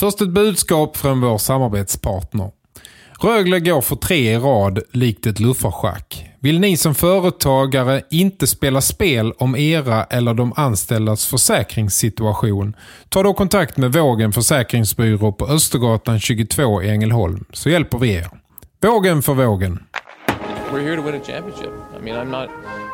Först ett budskap från vår samarbetspartner. Rögle går för tre i rad likt ett luffarschack. Vill ni som företagare inte spela spel om era eller de anställdas försäkringssituation? Ta då kontakt med Vågen Försäkringsbyrå på Östergatan 22 i Ängelholm så hjälper vi er. Vågen för vågen. We're here to win a championship. I mean, I'm not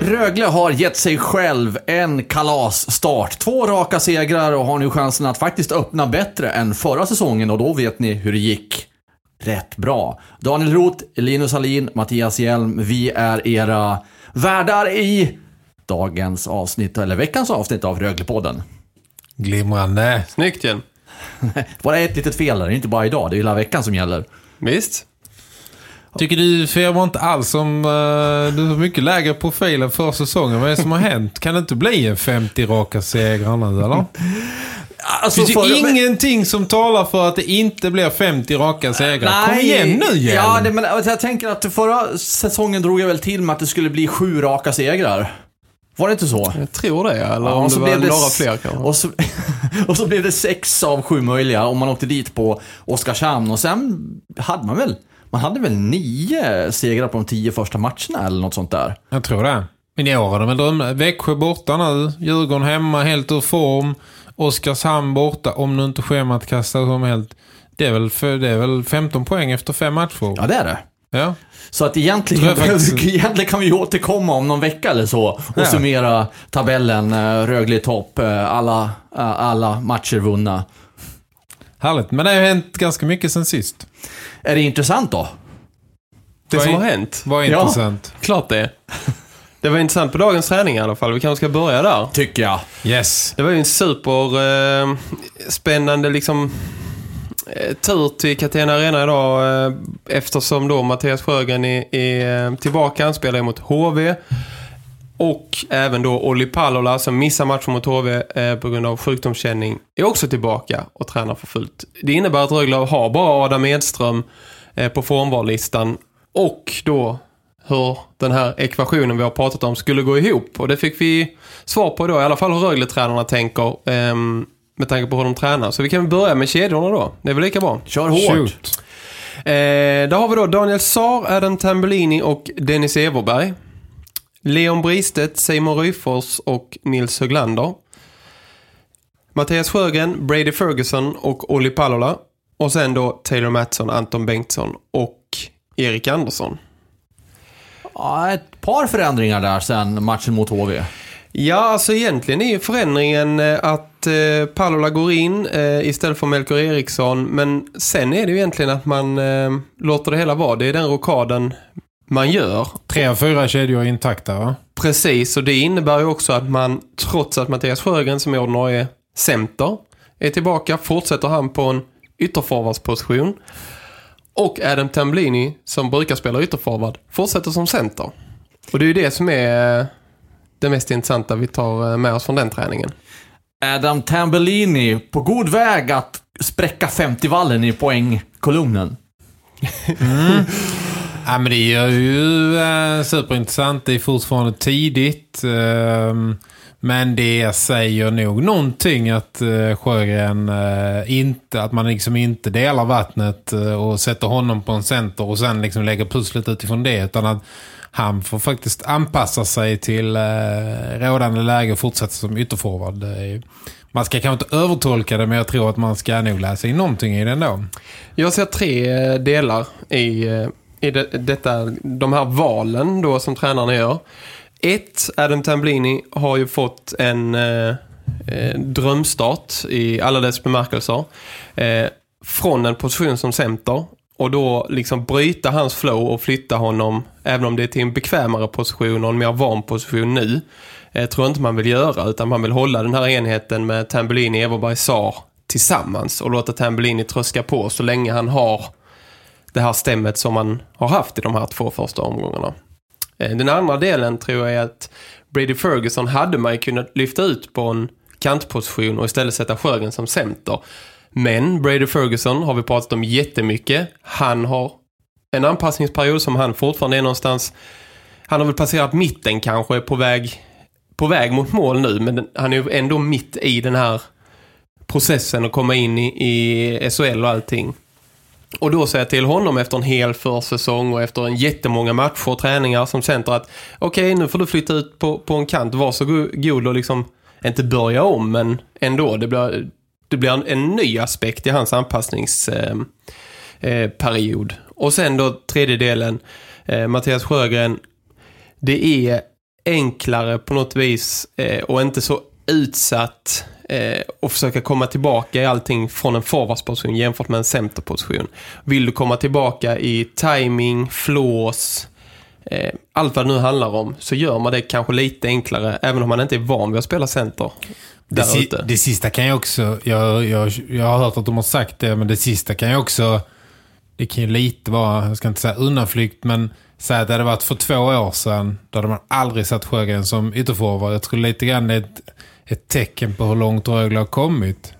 Rögle har gett sig själv en kalasstart. Två raka segrar och har nu chansen att faktiskt öppna bättre än förra säsongen och då vet ni hur det gick. Rätt bra. Daniel Roth, Linus Hallin, Mattias Hjelm, vi är era värdar i dagens avsnitt, eller veckans avsnitt av Röglepodden. Glimrande. Snyggt igen. Bara ett litet fel där, det är inte bara idag, det är hela veckan som gäller. Visst. Tycker du Feber inte alls som uh, du har mycket lägre profil än förra säsongen. Vad är det som har hänt? Kan det inte bli en 50 raka segrar nu eller? Alltså, det finns ju förra- men- ingenting som talar för att det inte blir 50 raka segrar. Kom igen nu Hjelm. Ja, det, men alltså, jag tänker att förra säsongen drog jag väl till med att det skulle bli sju raka segrar. Var det inte så? Jag tror det, eller Ja, om och det så var blev det några fler kanske. Och så, och så blev det sex av sju möjliga och man åkte dit på Oskarshamn och sen hade man väl, man hade väl nio segrar på de tio första matcherna eller något sånt där. Jag tror det. Men i år är de väl dröm... Växjö borta nu. Djurgården hemma, helt ur form. Oskarshamn borta, om nu inte schemat kastas om helt. Det är, väl för, det är väl 15 poäng efter fem matcher. Ja, det är det. Ja. Så att egentligen, egentligen kan vi återkomma om någon vecka eller så och Ja. summera tabellen, eh, Rögle topp, eh, alla, eh, alla matcher vunna. Härligt. Men det har ju hänt ganska mycket sen sist. Är det intressant då? Det Vad som har hänt. Vad är Ja. intressant. Klart det. Det var intressant på dagens träning i alla fall. Vi kanske ska börja där. Tycker jag. Yes. Det var ju en super eh, spännande liksom eh, tur till Catena Arena idag eh, eftersom då Mattias Sjögren är, är eh, tillbaka. Han spelar mot HV. Och även då Olli Pallola som missar matchen mot HV eh, på grund av sjukdomskänning är också tillbaka och tränar för fullt. Det innebär att Rögle har bara Adam Edström eh, på formvallistan och då hur den här ekvationen vi har pratat om skulle gå ihop. Och det fick vi svar på då, i alla fall hur Rögle-tränarna tänker ehm, med tanke på hur de tränar. Så vi kan börja med kedjorna då. Det är väl lika bra. Kör hårt. Shoot. Eh, där har vi då Daniel Saar, Adam Tambellini och Dennis Everberg. Leon Bristedt, Simon Ryfors och Nils Höglander. Mattias Sjögren, Brady Ferguson och Olli Pallola. Och sen då Taylor Mattsson, Anton Bengtsson och Erik Andersson. Ja, ett par förändringar där sen matchen mot HV. Ja, alltså egentligen är ju förändringen eh, att eh, Pallola går in eh, istället för Melker Eriksson. Men sen är det ju egentligen att man eh, låter det hela vara. Det är den rokaden man gör. Tre av fyra kedjor är intakta va? Precis, och det innebär ju också att man, trots att Mattias Sjögren som är ordinarie center är tillbaka, fortsätter han på en ytterforwardsposition. Och Adam Tambellini, som brukar spela ytterforward, fortsätter som center. Och det är ju det som är eh, det mest intressanta vi tar eh, med oss från den träningen. Adam Tambellini på god väg att spräcka 50-vallen i poängkolumnen. Ja, men det är ju eh, superintressant. Det är fortfarande tidigt. Ehm, men det säger nog någonting att eh, Sjögren eh, inte, att man liksom inte delar vattnet och sätter honom på en center och sen liksom lägger pusslet utifrån det. Utan att han får faktiskt anpassa sig till rådande läge och fortsätta som ytterforward. Man ska kanske inte övertolka det men jag tror att man ska nog läsa in någonting i den då. Jag ser tre delar i, i det, detta, de här valen då som tränarna gör. Ett, Adam Tamblini har ju fått en eh, eh, drömstart i alla dess bemärkelser. Eh, från en position som center och då liksom bryta hans flow och flytta honom, även om det är till en bekvämare position och en mer van position nu, eh, tror jag inte man vill göra utan man vill hålla den här enheten med Tambellini, Everberg, Sar tillsammans och låta Tambellini tröska på så länge han har det här stämmet som man har haft i de här två första omgångarna. Eh, den andra delen tror jag är att Brady Ferguson hade man ju kunnat lyfta ut på en kantposition och istället sätta Sjögren som center. Men Brady Ferguson har vi pratat om jättemycket. Han har en anpassningsperiod som han fortfarande är någonstans... Han har väl passerat mitten kanske på väg, på väg mot mål nu. Men han är ju ändå mitt i den här processen att komma in i, i SHL och allting. Och då säger jag till honom efter en hel försäsong och efter en jättemånga matcher och träningar som center att okej, nu får du flytta ut på, på en kant. Var så god och liksom inte börja om, men ändå. Det blir, det blir en, en ny aspekt i hans anpassningsperiod. Eh, eh, och sen då tredje delen, eh, Mattias Sjögren. Det är enklare på något vis eh, och inte så utsatt eh, och försöka komma tillbaka i allting från en forwardsposition jämfört med en centerposition. Vill du komma tillbaka i timing, flås, eh, allt vad det nu handlar om så gör man det kanske lite enklare även om man inte är van vid att spela center Det, si ute. det sista kan jag också, jag, jag, jag har hört att de har sagt det, men det sista kan jag också, det kan ju lite vara, jag ska inte säga undanflykt, men säga att det hade varit för två år sedan, då hade man aldrig satt Sjögren som ytterforward. Jag tror lite grann det är ett, ett tecken på hur långt Rögle har kommit.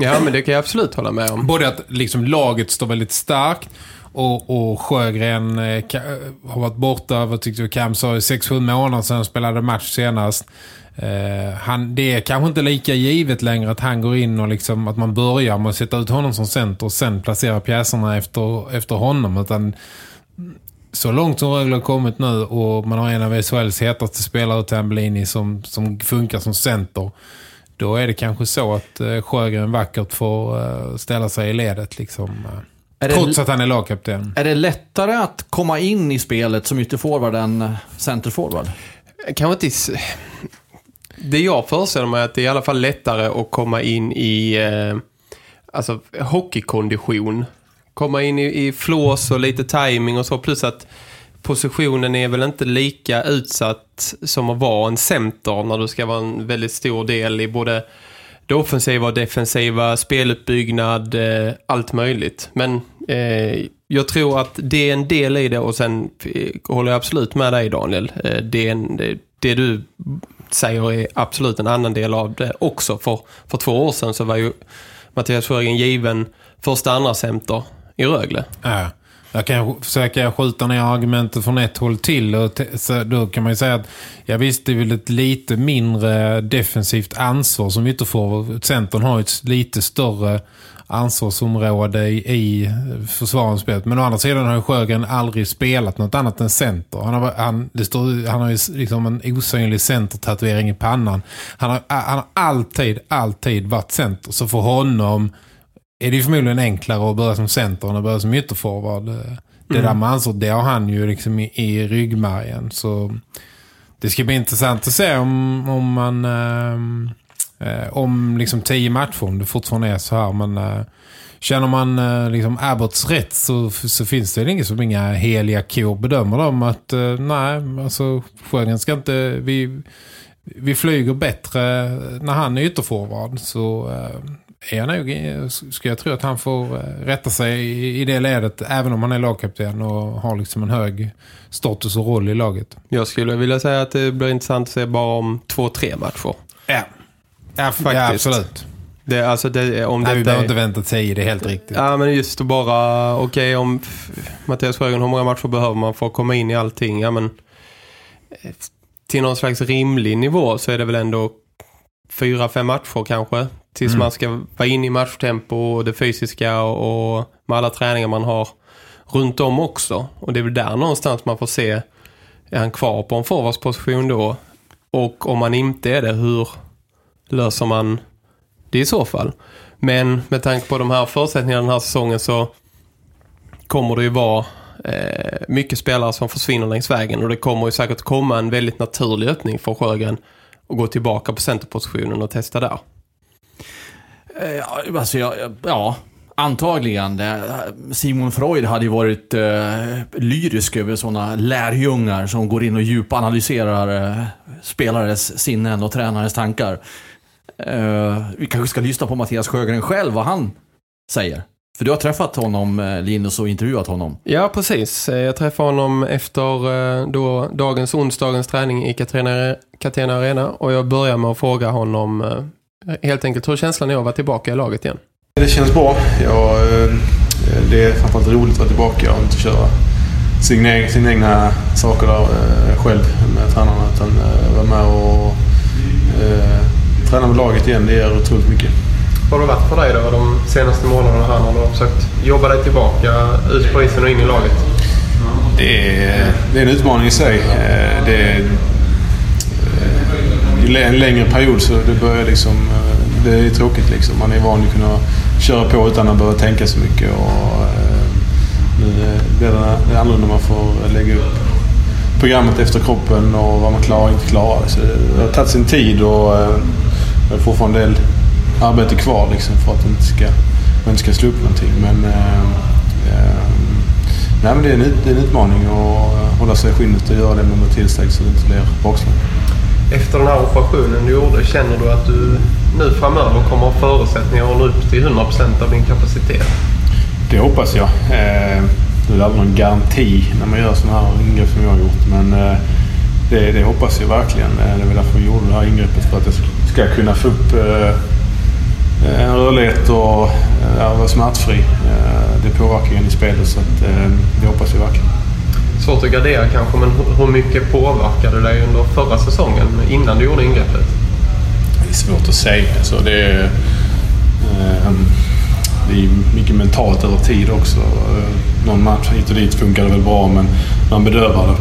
Ja, men det kan jag absolut hålla med om. Både att liksom laget står väldigt starkt och, och Sjögren eh, ka- har varit borta, vad tyckte du Cam sa, i 6-7 månader sedan han spelade match senast. Eh, han, det är kanske inte lika givet längre att han går in och liksom, att man börjar med att sätta ut honom som center och sen placera pjäserna efter, efter honom. Utan så långt som Rögle har kommit nu och man har en av SHLs hetaste spelare Tambellini som, som funkar som center. Då är det kanske så att eh, Sjögren vackert får eh, ställa sig i ledet liksom. eh, Är det- trots att han är lagkapten. Är det lättare att komma in i spelet som ytterforward än centerforward? Kanske inte... Det jag föreställer mig är att det är i alla fall lättare att komma in i eh, alltså hockeykondition. Komma in i, i flås och lite timing och så. Plus att positionen är väl inte lika utsatt som att vara en center när du ska vara en väldigt stor del i både det offensiva och defensiva, speluppbyggnad, eh, allt möjligt. Men eh, jag tror att det är en del i det och sen eh, håller jag absolut med dig Daniel. Eh, det, en, det, det du säger är absolut en annan del av det också. För, för två år sedan så var ju Mattias Sjögren given första andra center i Rögle. Ja. Jag kan försöka skjuta ner argumentet från ett håll till och så då kan man ju säga att jag visste väl ett lite mindre defensivt ansvar som får. Centern har ju ett lite större ansvarsområde i, i försvarsspelet. Men å andra sidan har ju Sjögren aldrig spelat något annat än center. Han har, han, det står, han har ju liksom en osynlig centertatuering i pannan. Han har, han har alltid, alltid varit center. Så för honom är det ju förmodligen enklare att börja som center än att börja som ytterforward. Det där med ansvar, det har han ju liksom i, i ryggmärgen. Så det ska bli intressant att se om, om man ehm, eh, om liksom tio matcher, om det fortfarande är så här. Men eh, känner man eh, liksom Abbots rätt så, så finns det inget som inga heliga kor bedömer dem att eh, nej, alltså Sjögren ska inte vi, vi flyger bättre när han är ytterforward så eh, är jag nog, ska jag tro att han får eh, rätta sig i, i det ledet även om han är lagkapten och har liksom en hög status och roll i laget. Jag skulle vilja säga att det blir intressant att se bara om två, tre matcher. Ja, ja, Faktiskt. ja absolut. Det, alltså det, om Nej, vi behöver inte vänta tio, det är helt riktigt. Ja, men just att bara, okej om f- Mattias Sjögren, hur många matcher behöver man för att komma in i allting? Ja, men eh, till någon slags rimlig nivå så är det väl ändå fyra, fem matcher kanske. Tills Mm. man ska vara inne i matchtempo och det fysiska och, och med alla träningar man har runt om också. Och det är väl där någonstans man får se, är han kvar på en forwardsposition då? Och om man inte är det, hur löser man det i så fall? Men med tanke på de här förutsättningarna den här säsongen så kommer det ju vara Eh, mycket spelare som försvinner längs vägen och det kommer ju säkert komma en väldigt naturlig öppning för Sjögren att gå tillbaka på centerpositionen och testa där. Eh, Ja, alltså, ja, ja, antagligen. Eh, Simon Freud hade ju varit eh, lyrisk över sådana lärjungar som går in och djupanalyserar eh, spelares sinnen och tränarens tankar. Eh, vi kanske ska lyssna på Mattias Sjögren själv, vad han säger. För du har träffat honom, eh, Linus, och intervjuat honom. Ja, precis. Eh, jag träffade honom efter då dagens onsdagens träning i Katarina, Catena Arena och jag börjar med att fråga honom helt enkelt hur känslan är att vara tillbaka i laget igen. Det känns bra. Jag, eh, det är framförallt roligt att vara tillbaka och inte köra sina, egna- sina egna saker där eh, själv med tränarna. Utan eh, vara med och eh, träna med laget igen. Det ger otroligt mycket. Vad har det varit för dig då de senaste månaderna här när du har försökt jobba dig tillbaka ut på isen och in i laget? Det är, det är en utmaning i sig. Det är en längre period så det börjar liksom... Eh, det är tråkigt liksom. Man är van att kunna köra på utan att behöva tänka så mycket. Och, eh, nu eh, blir det, det annorlunda. Man får lägga upp programmet efter kroppen och vad man klarar och inte klarar. Så det har tagit sin tid och jag det är fortfarande en del arbete kvar liksom för att man inte ska, man inte ska slå upp någonting. Men, nej, men det, är en, det är en utmaning att hålla sig i skinnet och göra det med tillsteg så det inte blir bakslag. Efter den här operationen du gjorde, känner du att du nu framöver kommer ha förutsättningar att nå upp till 100% av din kapacitet? Det hoppas jag. Eh, det är aldrig någon garanti när man gör sådana här ingrepp som jag har gjort. Men eh, det, det hoppas jag verkligen. Eh, det var därför jag gjorde det här ingreppet. För att jag ska kunna få upp eh, en rörlighet och eh, vara smärtfri. Det påverkar ju en i spelet så att, det hoppas jag verkligen. Svårt att gradera kanske, men hur- mycket påverkade dig under förra säsongen innan du gjorde ingreppet? Det är svårt att säga. Alltså det, är, eh, um, det är mycket mentalt över tid också. Eh, någon match hit och dit funkar det väl bra men man bedövar det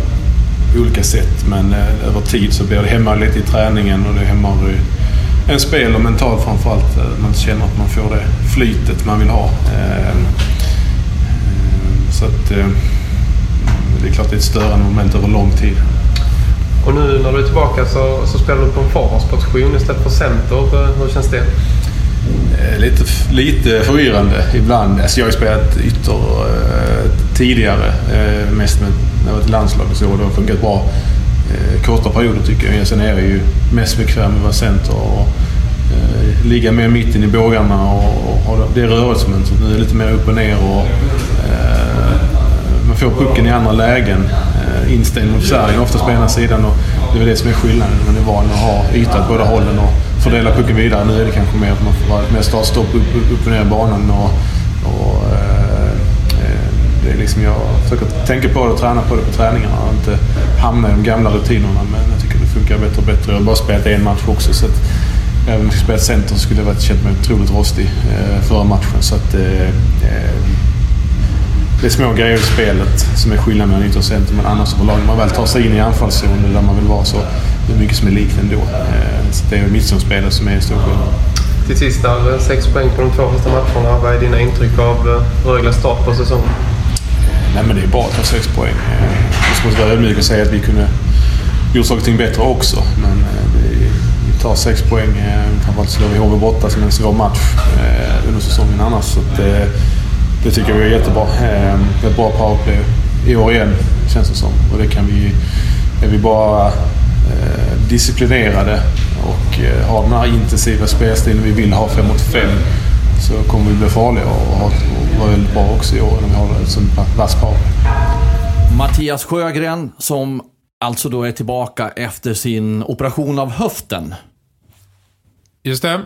på olika sätt. Men eh, över tid så blir det hemma lite i träningen och det hämmar ju en spel och mentalt framförallt. Eh, man känner att man får det flytet man vill ha. Eh, eh Så att eh, det är klart det är ett störande moment över lång tid. Och nu när du är tillbaka så, så spelar du på en forwardsposition istället för center. Eh, Hur känns det? Eh, Lite, lite förvirrande ibland. Alltså jag har ju spelat ytter eh, tidigare. Eh, mest med, när jag var i landslaget så. Det har funkat bra. Eh, korta perioder tycker jag. Sen är jag ju mest bekväm med att vara center och eh, ligga mer mitten i bågarna och, och ha det rörelsemönstret. Nu är det lite mer upp och ner och eh, man får pucken i andra lägen. Eh, Instängd mot sargen, oftast på ena sidan. Och det är väl det som är skillnaden. Man är van att ha yta åt båda hållen och fördela pucken vidare. Nu är det kanske mer att man får vara mer startstopp upp, upp, och ner i banan. Och, och, eh, eh, det är liksom jag försöker tänka på det och träna på det på träningarna och inte hamna i de gamla rutinerna. Men jag tycker det funkar bättre och bättre. Jag har bara spelat en match också. Så att, Även om jag skulle spela center så skulle jag varit känt mig otroligt rostig eh, förra matchen. Så att, eh, det är små grejer i spelet som är skillnaden mellan ytter och center. Men annars överlag när man väl tar sig in i anfallszonen där man vill vara så det är mycket som är likt ändå. Eh, så det är mittzonspelet som är stor skillnad. Till sist där, eh, sex poäng på de två första matcherna. Vad är dina intryck av eh, Rögles start på säsongen? Nej men det är bra att ta sex poäng. Jag ska vara ödmjuk och säga att vi kunde gjort saker och ting bättre också. Men vi tar sex poäng. Framförallt slår vi HV borta som en svår match under säsongen annars. Så att, det tycker jag är jättebra. Eh, Det är ett bra powerplay i år igen känns det som. Och det kan vi... Är vi bara eh, disciplinerade och eh, har den här intensiva spelstilen vi vill ha fem mot fem så kommer vi bli farliga och, ha, och vara väldigt bra också i år när vi har ett sånt vass powerplay. Mattias Sjögren som alltså då är tillbaka efter sin operation av höften. Just det.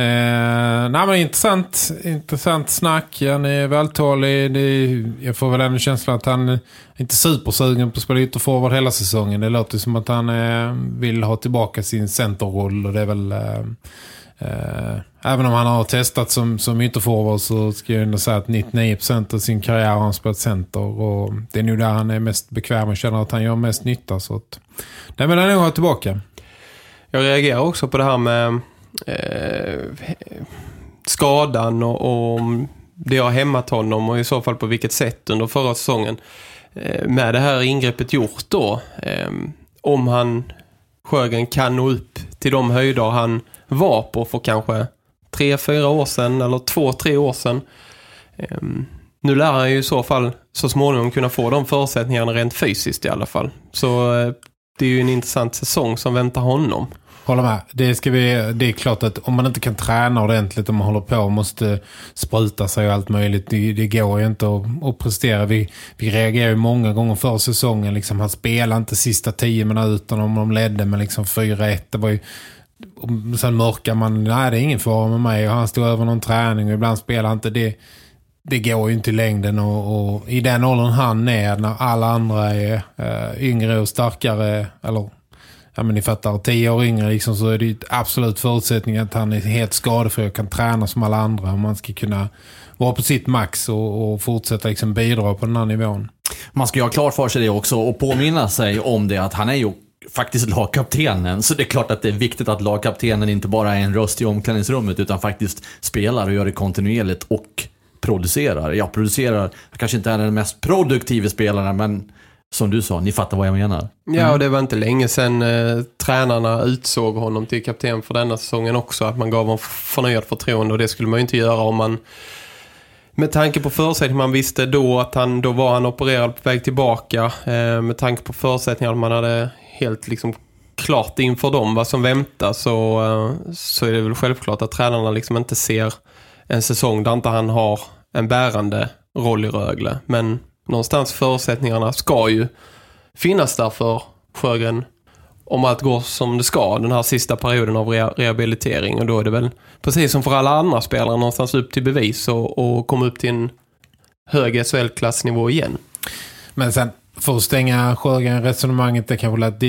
Eh, nej men intressant, intressant snack. Han är vältalig. Det är, jag får väl ändå känslan att han är inte supersugen på att spela ytterforward hela säsongen. Det låter som att han eh, vill ha tillbaka sin centerroll. Och det är väl... Eh, eh, även om han har testat som, som ytterforward så ska jag ändå säga att 99% av sin karriär har han spelat center. Och det är nog där han är mest bekväm och känner att han gör mest nytta. Så att, nej men han är nog tillbaka. Jag reagerar också på det här med eh, skadan och, och det har hämmat honom och i så fall på vilket sätt under förra säsongen. Eh, med det här ingreppet gjort då. Eh, om han, Sjögren, kan nå upp till de höjder han var på för kanske tre, fyra år sedan eller två, tre år sedan. Eh, nu lär han ju i så fall så småningom kunna få de förutsättningarna rent fysiskt i alla fall. Så eh, det är ju en intressant säsong som väntar honom. Håller med. Det, ska vi, det är klart att om man inte kan träna ordentligt om man håller på och måste spruta sig och allt möjligt. Det, det går ju inte att, att prestera. Vi, vi reagerar ju många gånger för säsongen. Liksom, han spelar inte sista tio minuterna om de ledde med liksom 4-1. Det var ju och sen mörkar man, nej det är ingen fara med mig och han stod över någon träning och ibland spelar inte det det går ju inte i längden och, och, i den åldern han är när alla andra är äh, yngre och starkare eller ja men ni fattar, tio år yngre liksom, så är det ju absolut förutsättning att han är helt skadefri och kan träna som alla andra om man ska kunna vara på sitt max och, och fortsätta liksom bidra på den här nivån. Man ska ju ha klart för sig det också och påminna sig om det att han är ju faktiskt lagkaptenen. Så det är klart att det är viktigt att lagkaptenen inte bara är en röst i omklädningsrummet utan faktiskt spelar och gör det kontinuerligt och producerar. Jag producerar, jag kanske inte är den mest produktiva spelaren men som du sa, ni fattar vad jag menar. Ja, och det var inte länge sedan eh, tränarna utsåg honom till kapten för denna säsongen också. Att man gav honom förnyat förtroende och det skulle man ju inte göra om man med tanke på förutsättningar man visste då att han då var han opererad på väg tillbaka. Eh, med tanke på förutsättningar man hade helt liksom klart inför dem vad som väntar så, eh, så är det väl självklart att tränarna liksom inte ser en säsong där inte han har en bärande roll i Rögle. Men någonstans förutsättningarna ska ju finnas där för Sjögren om allt går som det ska den här sista perioden av rehabilitering och då är det väl precis som för alla andra spelare någonstans upp till bevis och, och komma upp till en hög SHL-klassnivå igen. Men sen för att stänga Sjögren-resonemanget det kanske lät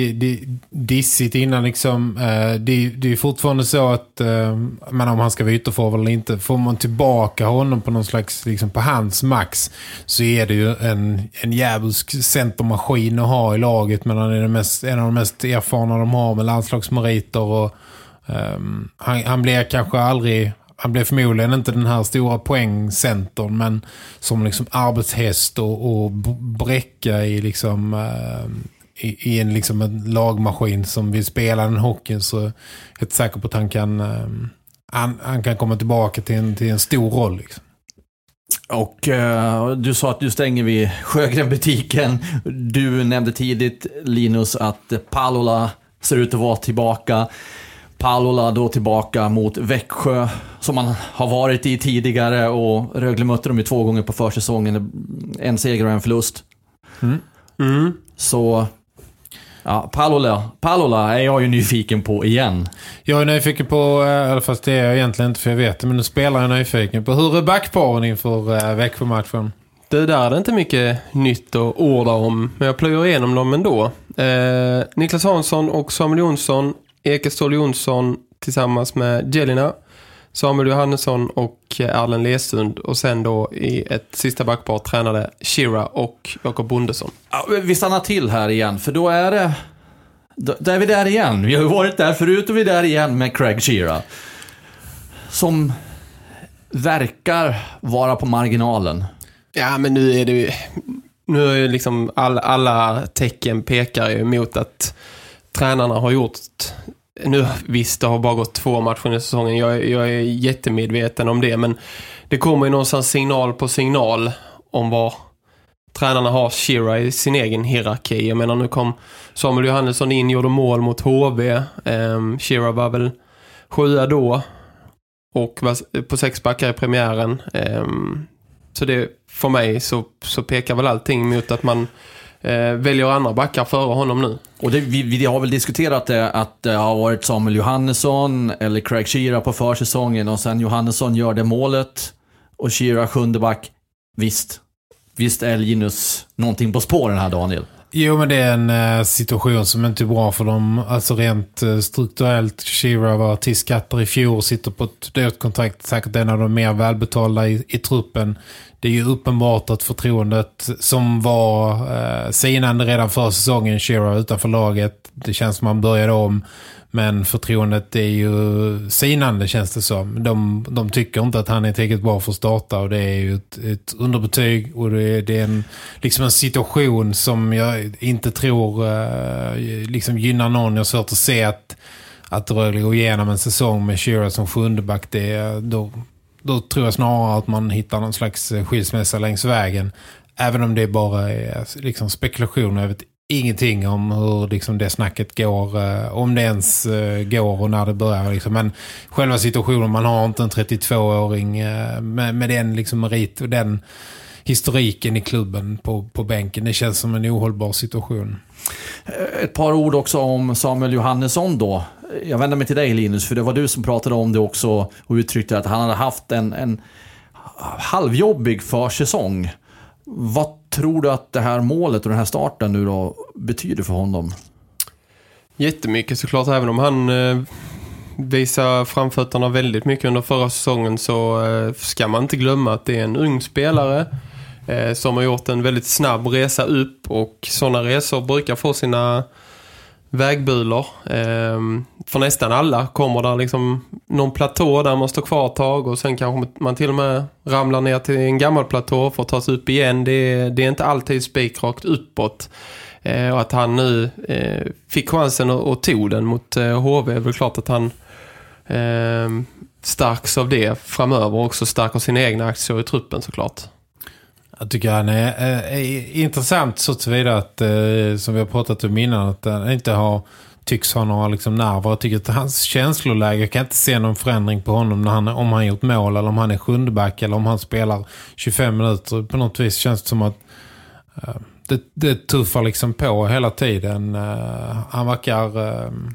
dissigt innan liksom, eh, det, det är fortfarande så att eh, men om han ska vara ytterforward eller inte får man tillbaka honom på någon slags liksom på hans max så är det ju en, en jävulsk centermaskin att ha i laget men han är den mest, en av de mest erfarna de har med landslagsmeriter och um, han, han blir kanske aldrig han blev förmodligen inte den här stora poängcentern men som liksom arbetshäst och, och bräcka i liksom uh, i, i, en liksom en lagmaskin som vill spela den hockeyn så jag är inte säker på att han kan uh, han, han, kan komma tillbaka till en, till en stor roll liksom. Och eh, du sa att du stänger vid Sjögren-butiken. Du nämnde tidigt, Linus, att Palola ser ut att vara tillbaka. Palola då tillbaka mot Växjö som man har varit i tidigare och Rögle mötte dem ju två gånger på försäsongen. En seger och en förlust. Mm. Mm. Så ja, Palola, Palola är jag ju nyfiken på igen. Jag är nyfiken på, eller eh, fast det är jag egentligen inte för jag vet det, men nu spelar jag nyfiken på. Hur är backparen inför äh, Växjö-matchen? Det där är det inte mycket nytt att orda om, men jag plöjer igenom dem ändå. Eh, Niklas Hansson och Samuel Jonsson Ekestål Jonsson tillsammans med Jelina, Samuel Johannesson och Erlen Lesund och sen då i ett sista backpar tränade Shira och Jakob Bondesson. Ja, vi stannar till här igen, för då är det... Då är vi där igen. Vi har varit där förut och vi är där igen med Craig Shira. Som verkar vara på marginalen. Ja, men nu är det ju... Nu är liksom all, alla tecken pekar ju mot att tränarna har gjort nu visst, det har bara gått två matcher i säsongen. Jag, jag är jättemedveten om det. Men det kommer ju någonstans signal på signal om vad tränarna har Shira i sin egen hierarki. Jag menar, nu kom Samuel Johannesson in, gjorde mål mot HV. Um, ehm, Shira var väl sjua då. Och var på sex backar i premiären. Um, så det, för mig så, så pekar väl allting mot att man eh, väljer andra backar före honom nu. Och det, vi, vi, har väl diskuterat det att det har varit Samuel Johannesson eller Craig Shearer på försäsongen och sen Johannesson gör det målet och Shearer sjunde back. Visst, visst är Linus någonting på spåren här Daniel? Jo, men det är en eh, situation som inte är bra för dem. Alltså rent eh, strukturellt. Shira var artistskatter i fjol, sitter på ett dött kontrakt. Säkert en av de mer välbetalda i, i truppen det är ju uppenbart att förtroendet som var eh, sinande redan för säsongen Shira utanför laget, det känns som man började om men förtroendet är ju sinande känns det som. De, de tycker inte att han är tillräckligt bra för att starta och det är ju ett, ett underbetyg och det är, det är en, liksom en situation som jag inte tror uh, liksom gynnar någon. Jag har svårt att se att, att Rögle går igenom en säsong med Shearer som sjundeback. Det, då, då tror jag snarare att man hittar någon slags skilsmässa längs vägen. Även om det bara är eh, liksom spekulationer. Jag vet ingenting om hur liksom det snacket går. Eh, om det ens eh, går och när det börjar. Liksom. Men själva situationen, man har inte en 32-åring eh, med, med den liksom merit och den historiken i klubben på, på bänken. Det känns som en ohållbar situation. Eh, ett par ord också om Samuel Johannesson då. Jag vänder mig till dig Linus, för det var du som pratade om det också och uttryckte att han hade haft en, en halvjobbig försäsong. Vad tror du att det här målet och den här starten nu då betyder för honom? Jättemycket såklart, även om han eh, visar framfötterna väldigt mycket under förra säsongen så eh, ska man inte glömma att det är en ung spelare eh, som har gjort en väldigt snabb resa upp och sådana resor brukar få sina vägbulor. Eh, för nästan alla kommer där liksom någon platå där man står kvar ett tag och sen kanske man till och med ramlar ner till en gammal platå för att ta sig upp igen. Det är, det är inte alltid spikrakt uppåt. Eh, och att han nu eh, fick chansen och, och tog den mot eh, HV är väl klart att han eh, starks av det framöver och också stärker sina egna aktier i truppen såklart. Jag tycker han är, är, är intressant så tillvida att, eh, som vi har pratat om innan, att han inte har tycks ha några liksom nerver. Jag tycker att hans känsloläge, jag kan inte se någon förändring på honom när han, om han gjort mål eller om han är sjundeback eller om han spelar 25 minuter. På något vis känns det som att eh, det, det tuffar liksom på hela tiden. Eh, han, verkar,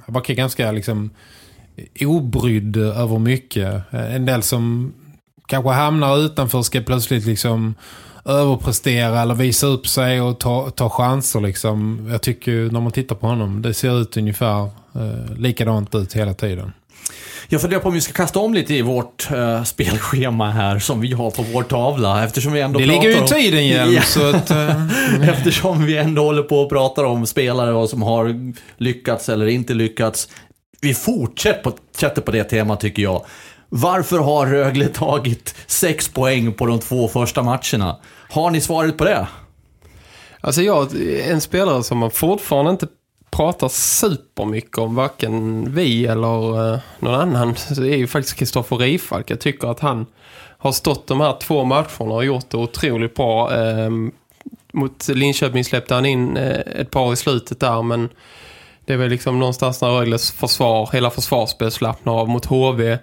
han verkar ganska liksom obrydd över mycket. En del som kanske hamnar utanför ska plötsligt liksom överprestera eller visa upp sig och ta, ta chanser liksom. Jag tycker när man tittar på honom, det ser ut ungefär eh, likadant ut hela tiden. Jag funderar på om vi ska kasta om lite i vårt uh, spelschema här som vi har på vår tavla. Eftersom vi ändå det ligger ju i tiden igen. Ja. Så att, uh... eftersom vi ändå håller på och pratar om spelare och som har lyckats eller inte lyckats. Vi fortsätter på det temat tycker jag. Varför har Rögle tagit sex poäng på de två första matcherna? Har ni svaret på det? Alltså jag, en spelare som man fortfarande inte pratar supermycket om, varken vi eller eh, någon annan, så är ju faktiskt Kristoffer Rifalk. Jag tycker att han har stått de här två matcherna och gjort det otroligt bra. Ehm, mot Linköping släppte han in eh, ett par i slutet där, men det är väl liksom någonstans när Rögles försvar, hela försvarsspel slappnar av mot HV-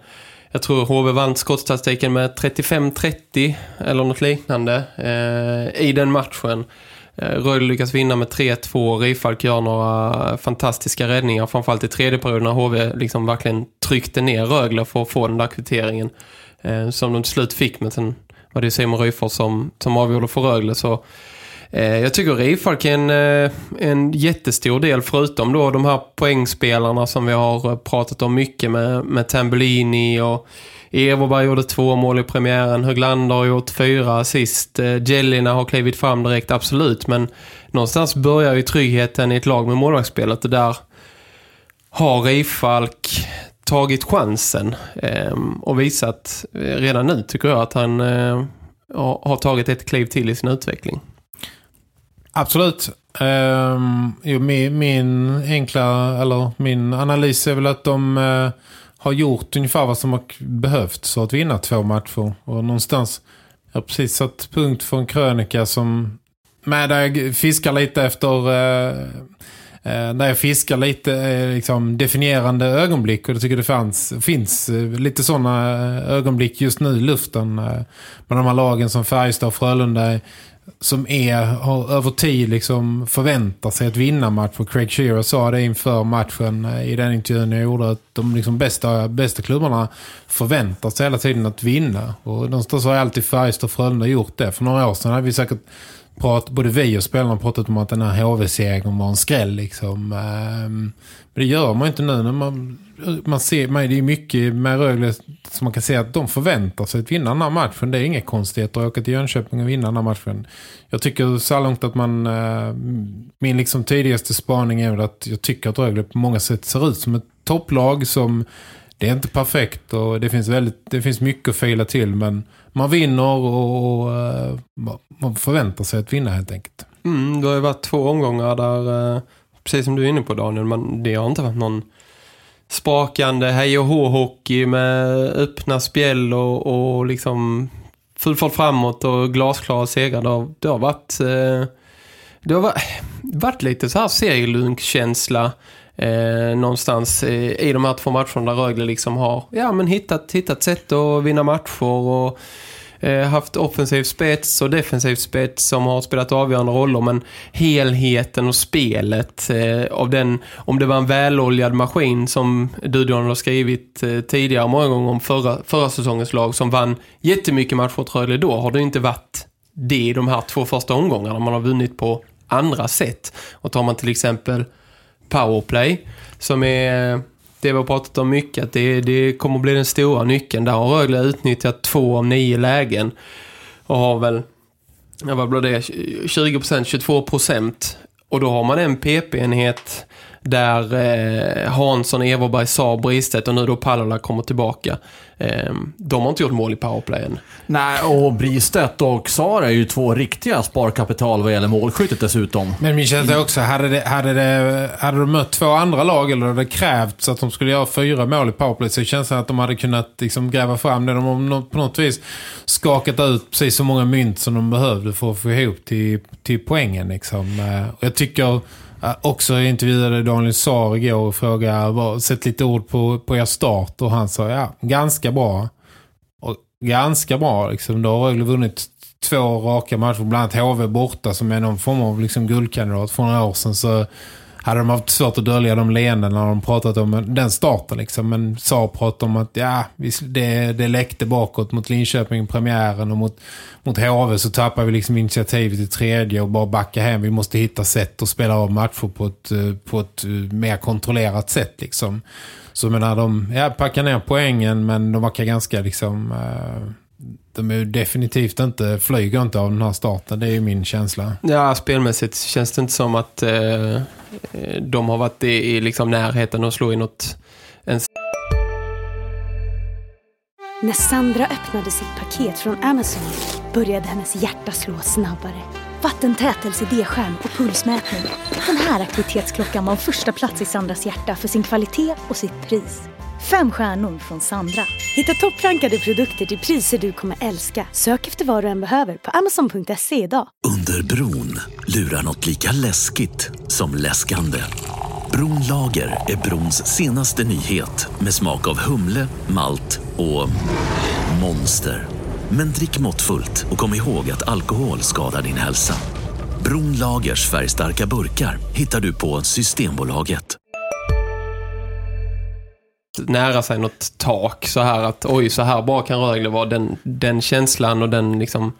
jag tror HV vann skottstatistiken med 35-30 eller något liknande eh, i den matchen. Eh, Rögle lyckas vinna med 3-2. Rifalk gör några fantastiska räddningar. Framförallt i tredje perioden när HV liksom verkligen tryckte ner Rögle för att få den där kvitteringen. Eh, som de till slut fick. Men sen var det Simon Ryfors som, som avgjorde för Rögle. Så Eh, jag tycker Rifalk är en, eh, en jättestor del förutom då de här poängspelarna som vi har eh, pratat om mycket med, med Tambellini och Everberg gjorde två mål i premiären. Höglander har gjort fyra assist. Jellina har klivit fram direkt, absolut. Men någonstans börjar ju tryggheten i ett lag med målvaktsspelet och där har Rifalk tagit chansen ehm, och visat redan nu tycker jag att han har tagit ett kliv till i sin utveckling. Absolut. Um, jo, min, min, enkla, eller min analys är väl att de uh, har gjort ungefär vad som har behövts för att vinna två matcher. Och någonstans jag har precis satt punkt för en krönika som med där eh, eh, jag fiskar lite efter uh, uh, där jag fiskar lite liksom, definierande ögonblick och jag tycker det fanns, finns lite sådana ögonblick just nu i luften med de här lagen som Färjestad och Frölunda som är, har över tid liksom förväntar sig att vinna match. För Craig Shearer sa det inför matchen eh, i den intervjun jag gjorde att de liksom bästa, bästa klubbarna förväntar sig hela tiden att vinna. Och någonstans har alltid Färjestad och Frölunda gjort det. För några år sedan hade vi säkert prat, både vi och spelarna pratat om att den här HV-segern var en skräll liksom. Ehm, men det gör man inte nu när man man ser, man, det är mycket med Rögle som man kan se att de förväntar sig att vinna den här matchen. Det är inga konstigheter att åka till Jönköping och vinna den här matchen. Jag tycker så långt att man, eh, min liksom tidigaste spaning är att jag tycker att Rögle på många sätt ser ut som ett topplag som det är inte perfekt och det finns, väldigt, det finns mycket att fila till men man vinner och, och eh, man förväntar sig att vinna helt enkelt. Mm, det har ju varit två omgångar där, eh, precis som du är inne på Daniel, men det har inte varit någon sprakande hej och hå-hockey med öppna spjäll och, och liksom full fart framåt och glasklara segrar. Det har, det har varit eh, det har varit, varit lite så här serielunk-känsla eh, någonstans i, i de här två matcherna där Rögle liksom har ja, men hittat, hittat sätt att vinna matcher och eh, haft offensiv spets och defensiv spets som har spelat avgörande roller. Men helheten och spelet eh, av den, om det var en väloljad maskin som Dudjon har skrivit eh, tidigare många gånger om förra, förra säsongens lag som vann jättemycket matcher åt Rögle då har det inte varit det i de här två första omgångarna man har vunnit på andra sätt. Och tar man till exempel powerplay som är det vi har pratat om mycket att det, det kommer att bli den stora nyckeln. Där har Rögle utnyttjat två av nio lägen och har väl ja, vad blir det? 20%, 22% och då har man en PP-enhet där eh, Hansson, Everberg, Saab, Bristet och nu då Pallola kommer tillbaka. Eh, de har inte gjort mål i powerplayen. Nej, och Bristedt och Sara är ju två riktiga sparkapital vad gäller målskyttet dessutom. Men min känsla är också, hade, det, hade, det, hade de mött två andra lag eller hade det krävts att de skulle göra fyra mål i powerplay så känns det att de hade kunnat liksom gräva fram det. De har på något vis skakat ut precis så många mynt som de behövde för att få ihop till, till poängen. Liksom. Eh, och jag tycker också intervjuade Daniel Saar igår och frågade, sett lite ord på, på er start och han sa, ja, ganska bra. Och ganska bra, liksom. Då har Rögle vunnit två raka matcher, bland annat HV borta som är någon form av liksom, guldkandidat för några år sedan så hade de haft svårt att dölja de leenden när de pratat om den starten liksom. Men sa pratade om att ja, det, det läckte bakåt mot Linköping premiären och mot, mot HV så tappar vi liksom initiativet i tredje och bara backa hem. Vi måste hitta sätt att spela av matcher på ett, eh, på ett eh, mer kontrollerat sätt liksom. Så menar de ja, packar ner poängen men de verkar ganska liksom... Eh, de är definitivt inte, flyger inte av den här starten. Det är ju min känsla. Ja, spelmässigt känns det inte som att eh, de har varit i, i liksom närheten och slå in något ens. När Sandra öppnade sitt paket från Amazon började hennes hjärta slå snabbare. Vattentät LCD-skärm och pulsmätning. Den här aktivitetsklockan var första plats i Sandras hjärta för sin kvalitet och sitt pris. Fem stjärnor från Sandra. Hitta topprankade produkter till priser du kommer älska. Sök efter vad du än behöver på amazon.se idag. Under bron lurar något lika läskigt som läskande. Bronlager är brons senaste nyhet med smak av humle, malt och monster. Men drick måttfullt och kom ihåg att alkohol skadar din hälsa. Bronlagers färgstarka burkar hittar du på Systembolaget nära sig något tak så här att oj så här bra kan Rögle vara den, den känslan och den liksom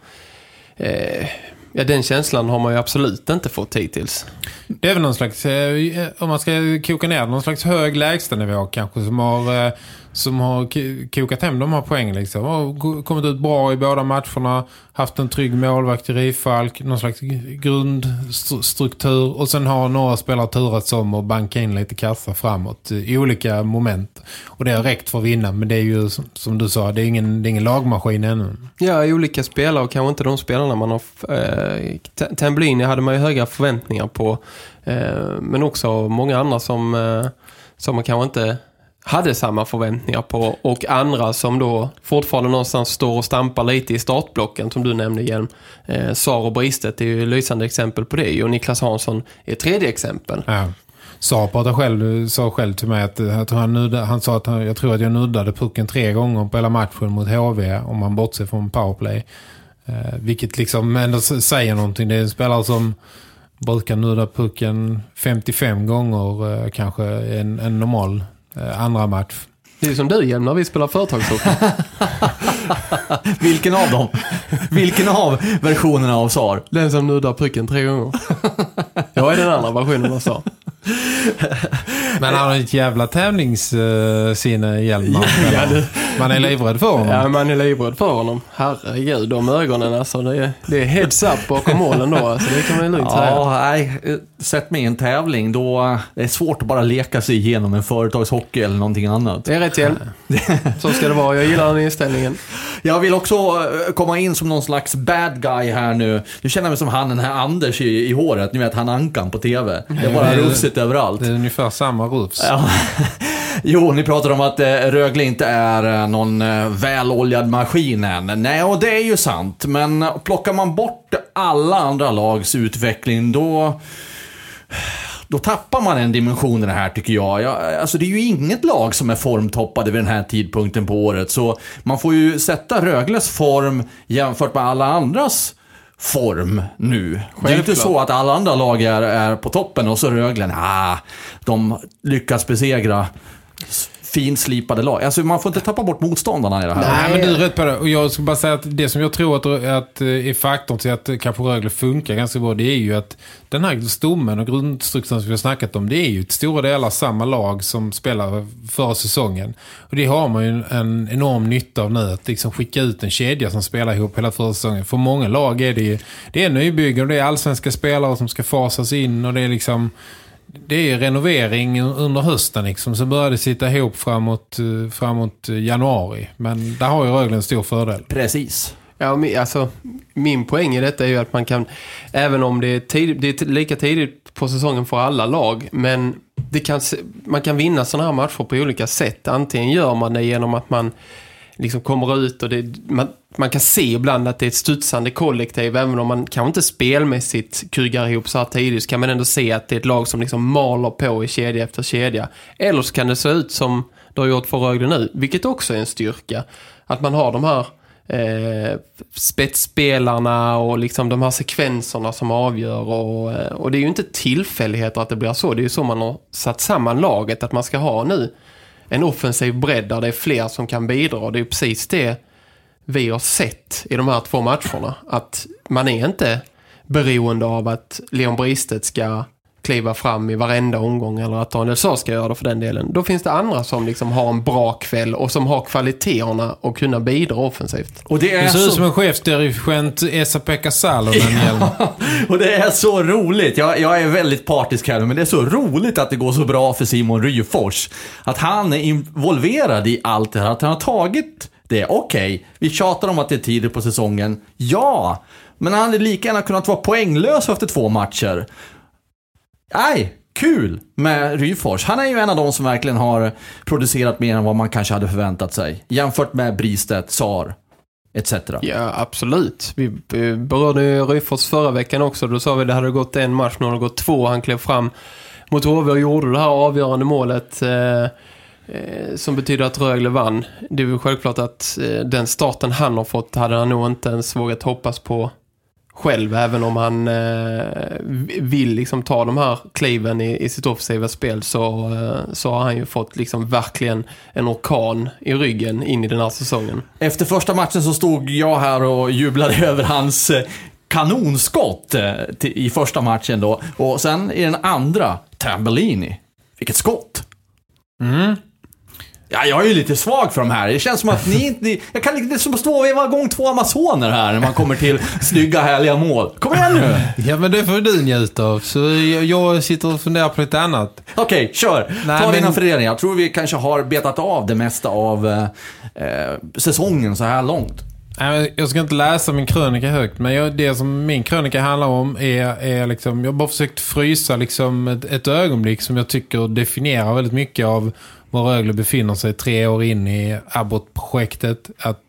eh, ja den känslan har man ju absolut inte fått hittills. Det är väl någon slags eh, om man ska koka ner någon slags hög lägstanivå kanske som har eh, som har kokat hem de här poängen liksom. Och kommit ut bra i båda matcherna. Haft en trygg målvakt i Rifalk. Någon slags grundstruktur. Och sen har några spelare turats om och banka in lite kassa framåt i olika moment. Och det har räckt för att vinna. Men det är ju som du sa, det är ingen, det är ingen lagmaskin ännu. Ja, i olika spelare och kanske inte de spelarna man har... Eh, Temblini hade man ju höga förväntningar på. Eh, men också många andra som, eh, som man kanske inte hade samma förväntningar på och andra som då fortfarande någonstans står och stampar lite i startblocken som du nämnde igen. Eh, Sar och Bristet är ju lysande exempel på det och Niklas Hansson är ett tredje exempel. Ja. Sar pratade själv, sa själv till mig att, att han, nudda, han sa att han, jag tror att jag nuddade pucken tre gånger på hela matchen mot HV om man bortser från powerplay. Eh, vilket liksom ändå säger någonting. Det är en spelare som brukar nudda pucken 55 gånger eh, kanske en, en normal andra match. Det är som du igen när vi spelar företagshockey. Vilken av dem? Vilken av versionerna av SAR? Den som nuddar pucken tre gånger. Jag är den andra versionen av SAR. Men han har ett jävla tävlingssinne uh, Hjelmar. ja, det... Man är livrädd för honom. Ja, man är livrädd för honom. Herregud, de ögonen alltså. Det är, det är heads up bakom målen då. Alltså, det kan man ju lugnt säga. Ja, nej. Sett mig i en tävling då det är svårt att bara leka sig igenom en företagshockey eller någonting annat. Det är rätt hjälp. Så ska det vara. Jag gillar den inställningen. Jag vill också eh, komma in som någon slags bad guy här nu. Nu känner jag mig som han, den här Anders i, i håret. Ni vet, han ankan på TV. Det är bara rufsigt överallt. Det är ungefär samma rufs. Ja. Jo, ni pratar om att eh, Rögle inte är eh, någon väloljad maskin än. Nej, och det är ju sant. Men plockar man bort alla andra lags utveckling, då... Då tappar man en dimension i det här tycker jag. jag. Alltså det är ju inget lag som är formtoppade vid den här tidpunkten på året. Så man får ju sätta Rögles form jämfört med alla andras form nu. Det är inte Självklart. så att alla andra lag är, är på toppen och så Rögle, ah, de lyckas besegra finslipade lag. Alltså man får inte tappa bort motståndarna i det här. Nej, men du är rätt på det. Och jag ska bara säga att det som jag tror att, att eh, är faktorn till att kanske Rögle funkar ganska bra, det är ju att den här stommen och grundstrukturen som vi har snackat om, det är ju till stora delar samma lag som spelar förra säsongen. Och det har man ju en enorm nytta av nu, att liksom skicka ut en kedja som spelar ihop hela förra säsongen. För många lag är det ju, det är nybyggen och det är allsvenska spelare som ska fasas in och det är liksom det är renovering under hösten liksom. Så börjar det sitta ihop framåt, eh, framåt januari. Men där har ju Rögle en stor fördel. Precis. Ja, men, alltså, min poäng i detta är ju att man kan, även om det är, tid, det är lika tidigt på säsongen för alla lag, men det kan, man kan vinna sådana här matcher på olika sätt. Antingen gör man det genom att man liksom kommer ut och det, man, man kan se ibland att det är ett studsande kollektiv, även om man kanske inte spelmässigt kugar ihop så här tidigt, så kan man ändå se att det är ett lag som liksom maler på i kedja efter kedja. Eller så kan det se ut som det har gjort för Rögle nu, vilket också är en styrka. Att man har de här eh, spetsspelarna och liksom de här sekvenserna som avgör och, eh, och det är ju inte tillfälligheter att det blir så. Det är ju så man har satt samman laget att man ska ha nu en offensiv bredd där det är fler som kan bidra. Det är precis det vi har sett i de här två matcherna. Att man är inte beroende av att Leon Bristet ska kliva fram i varenda omgång eller att Daniel Saar ska göra det för den delen. Då finns det andra som liksom har en bra kväll och som har kvaliteterna och kunna bidra offensivt. Och det är Det ser ut så... som en chefsdirigent Esa-Pekka Salonen Hjelm. Och det är så roligt. Jag, jag är väldigt partisk här men det är så roligt att det går så bra för Simon Ryfors. Att han är involverad i allt det här. Att han har tagit det. Okej, vi tjatar om att det är tidigt på säsongen. Ja, men han hade lika gärna kunnat vara poänglös efter två matcher. Nej, kul med Ryfors. Han är ju en av de som verkligen har producerat mer än vad man kanske hade förväntat sig. Jämfört med Bristedt, Sar, etc. Ja, absolut. Vi berörde ju Ryfors förra veckan också. Då sa vi att det hade gått en match, nu har det gått två. Han klev fram mot HV och gjorde det här avgörande målet eh, eh, som betyder att Rögle vann. Det är väl självklart att eh, den starten han har fått hade han nog inte ens vågat hoppas på själv, även om han eh, vill liksom ta de här kliven i, i sitt offensiva spel så, eh, så har han ju fått liksom verkligen en orkan i ryggen in i den här säsongen. Efter första matchen så stod jag här och jublade över hans eh, kanonskott eh, till- i första matchen då. Och sen i den andra, Tambellini. Vilket skott! Mm. Ja, jag är ju lite svag för de här. Det känns som att ni inte... Jag kan är som stå och veva igång två amazoner här när man kommer till snygga, härliga mål. Kom igen nu! Ja, men det får du njuta av. Så jag, jag sitter och funderar på lite annat. Okej, kör. Nej, Ta men- dina funderingar. Jag tror vi kanske har betat av det mesta av eh, eh, säsongen så här långt. Jag ska inte läsa min krönika högt, men jag, det som min krönika handlar om är, är liksom, jag har bara försökt frysa liksom ett, ett ögonblick som jag tycker definierar väldigt mycket av var Rögle befinner sig tre år in i Abbott-projektet. Att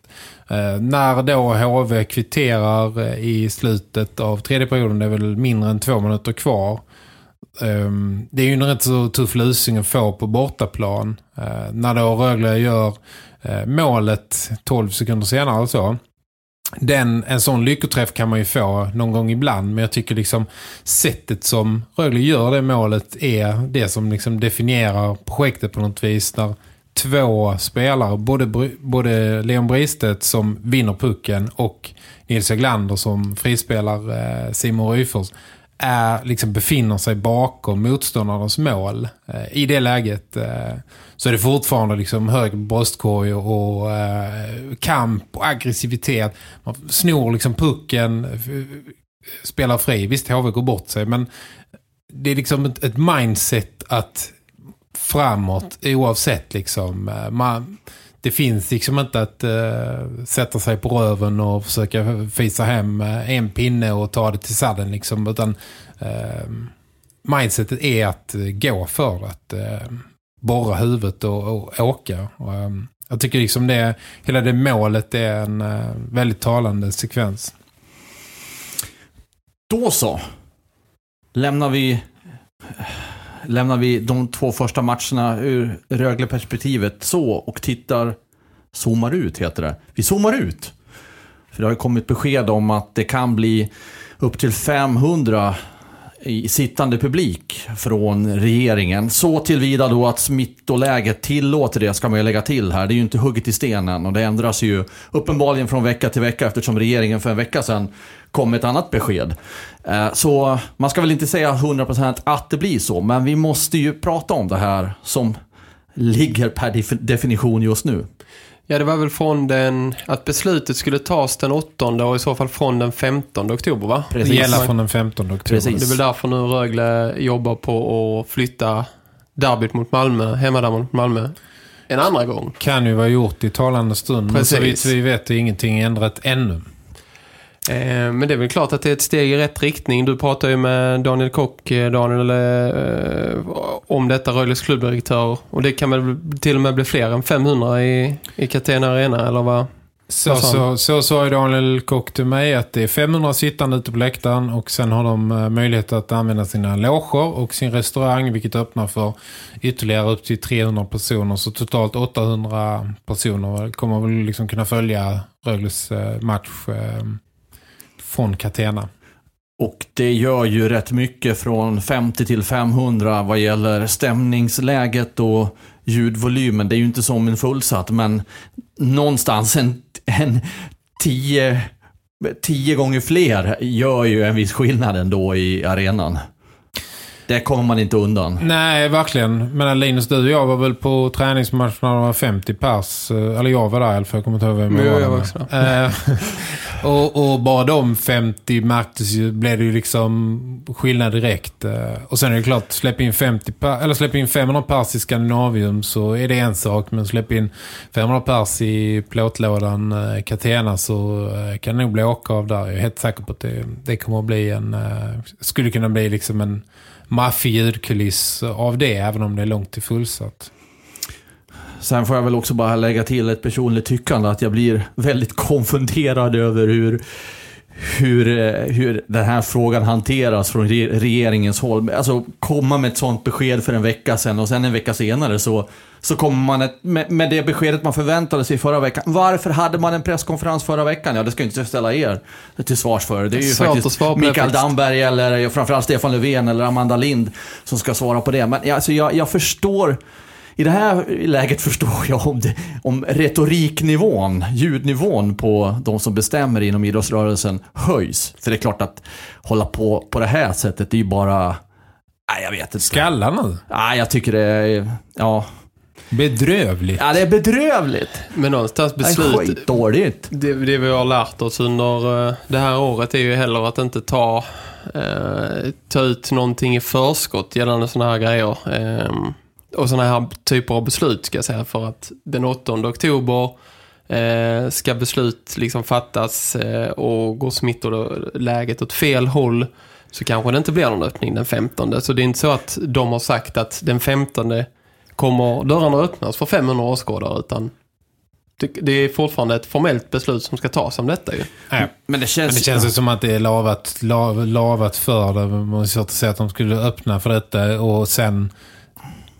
eh, när då HV kvitterar eh, i slutet av tredje perioden, det är väl mindre än två minuter kvar. Eh, det är ju en rätt så tuff lusing att få på bortaplan. Eh, när då Rögle gör eh, målet 12 sekunder senare så. Den, en sån lyckoträff kan man ju få någon gång ibland. Men jag tycker liksom sättet som Rögle gör det målet är det som liksom definierar projektet på något vis. När två spelare, både, både Leon Bristedt som vinner pucken och Nils Eglander som frispelar eh, Simon Ryfors är, liksom befinner sig bakom motståndarnas mål. Eh, I det läget eh, så är det fortfarande liksom hög bröstkorg och, eh, kamp och aggressivitet. Man snor liksom pucken, spelar fri. Visst, HV går bort sig, men det är liksom ett, ett mindset att framåt oavsett liksom. Man, det finns liksom inte att uh, sätta sig på röven och försöka fisa hem eh, en pinne och ta det till sadden liksom. Utan uh, mindsetet är att uh, gå för att uh, borra huvudet och, och åka. Och, um, jag tycker liksom det, hela det målet är en uh, väldigt talande sekvens. Då så. Lämnar vi, lämnar vi de två första matcherna ur Rögle-perspektivet så och tittar, zoomar ut heter det. Vi zoomar ut. För det har ju kommit besked om att det kan bli upp till 500 i sittande publik från regeringen. Så tillvida då att smittoläget tillåter det, ska man ju lägga till här. Det är ju inte hugget i stenen och det ändras ju uppenbarligen från vecka till vecka eftersom regeringen för en vecka sedan kom med ett annat besked. Eh, så man ska väl inte säga 100% att det blir så, men vi måste ju prata om det här som ligger per definition just nu. Ja, det var väl från den, att beslutet skulle tas den 8 och i så fall från den 15 oktober va? Det gäller från den 15 oktober. Precis. Det är väl därför nu Rögle jobbar på att flytta derbyt mot Malmö, hemmaderbyt mot Malmö, en andra gång. Kan ju vara gjort i talande stund. Men så Precis. vitt vi vet är ingenting ändrat ännu. Eh, men det är väl klart att det är ett steg i rätt riktning. Du pratade ju med Daniel Kock, eh, Daniel, eh, om detta Rögles klubbdirektör. Och det kan väl till och med bli fler än 500 i, i Catena Arena, eller vad? Så, så, så sa ju Daniel Kock till mig att det är 500 sittande ute på läktaren och sen har de möjlighet att använda sina loger och sin restaurang vilket öppnar för ytterligare upp till 300 personer så totalt 800 personer kommer väl liksom kunna följa Rögles match från Catena. Och det gör ju rätt mycket från 50 till 500 vad gäller stämningsläget och ljudvolymen. Det är ju inte som en fullsatt, men någonstans en, en tio, tio gånger fler gör ju en viss skillnad ändå i arenan. Det kommer man inte undan. Nej, verkligen. Men Linus, du och jag var väl på träningsmatch när det var 50 pers. eh, Eller jag var där i alla fall, jag kommer inte ihåg vem jag jag var. var med. också. Eh, och, och bara de 50 märktes ju, blev det ju liksom skillnad direkt. Eh, Och sen är det klart, släpp in, 50 per, eller släpp in 500 pers i Skandinavium så är det en sak. Men släpp in 500 pers i plåtlådan Catena så kan det nog bli åka av där. Jag är helt säker på att det, det kommer att bli en... Skulle kunna bli liksom en maffig ljudkuliss av det, även om det är långt till fullsatt. Sen får jag väl också bara lägga till ett personligt tyckande att jag blir väldigt konfunderad över hur hur, eh, hur den här frågan hanteras från re- regeringens håll. Alltså komma med ett sånt besked för en vecka sedan och sen en vecka senare så, så kommer man ett, med, med det beskedet man förväntade sig förra veckan. Varför hade man en presskonferens förra veckan? Ja, det ska jag inte ställa er till svars för. Det är ju Svårt faktiskt Mikael faktiskt. Damberg eller framförallt Stefan Löfven eller Amanda Lind som ska svara på det. Men alltså, jag, jag förstår i det här läget förstår jag om, det, om retoriknivån, ljudnivån på de som bestämmer inom idrottsrörelsen höjs. För det är klart att hålla på på det här sättet, det är ju bara... Nej, jag vet inte. Skalla nu. Nej, jag tycker det är... Ja. Bedrövligt. Ja, det är bedrövligt. Men någonstans Det är beslut... skitdåligt. Det, det vi har lärt oss under eh, det här året är ju heller att inte ta, eh, ta ut någonting i förskott gällande sådana här grejer. Eh, och sådana här typer av beslut ska jag säga. För att den 8 oktober eh, ska beslut liksom fattas eh, och går smittoläget åt fel håll så kanske det inte blir någon öppning den 15. Så det är inte så att de har sagt att den 15 kommer dörrarna öppnas för 500 åskådare utan det, det är fortfarande ett formellt beslut som ska tas om detta ju. Nej. Men det känns... Men det känns ju som att det är lavat, lav, lavat för det. Man har svårt att säga att de skulle öppna för detta och sen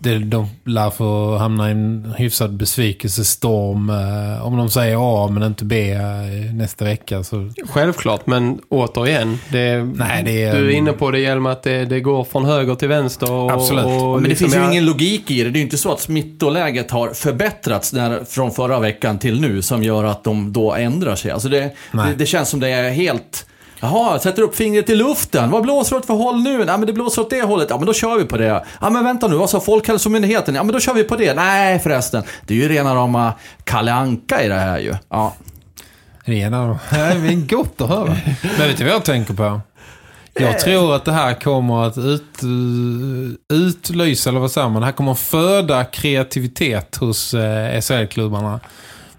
det, de lär få hamna i en hyfsad besvikelsestorm eh, om de säger A men inte B eh, nästa vecka. Så, Självklart, men återigen, det, Nej, det är- du är inne på det genom att det, det går från höger till vänster. Och, Absolut. Och Men det liksom finns ju jag- ingen logik i det. Det är ju inte så att smittoläget har förbättrats när, från förra veckan till nu som gör att de då ändrar sig. Alltså det, det, det känns som det är helt... Jaha, sätter upp fingret i luften. Vad blåser åt för håll nu? Nej, men det blåser åt det hållet. Ja, men då kör vi på det. Ja, men vänta nu. Vad sa Folkhälsomyndigheten? Ja, men då kör vi på det. Nej, förresten. Det är ju rena rama Kalle Anka i det här ju. Ja. rena, det är gott att höra. Men vet du vad jag tänker på? Jag tror att det här kommer att ut, eh, utlysa, eller vad säger man, det här kommer att föda kreativitet hos eh, SHL-klubbarna.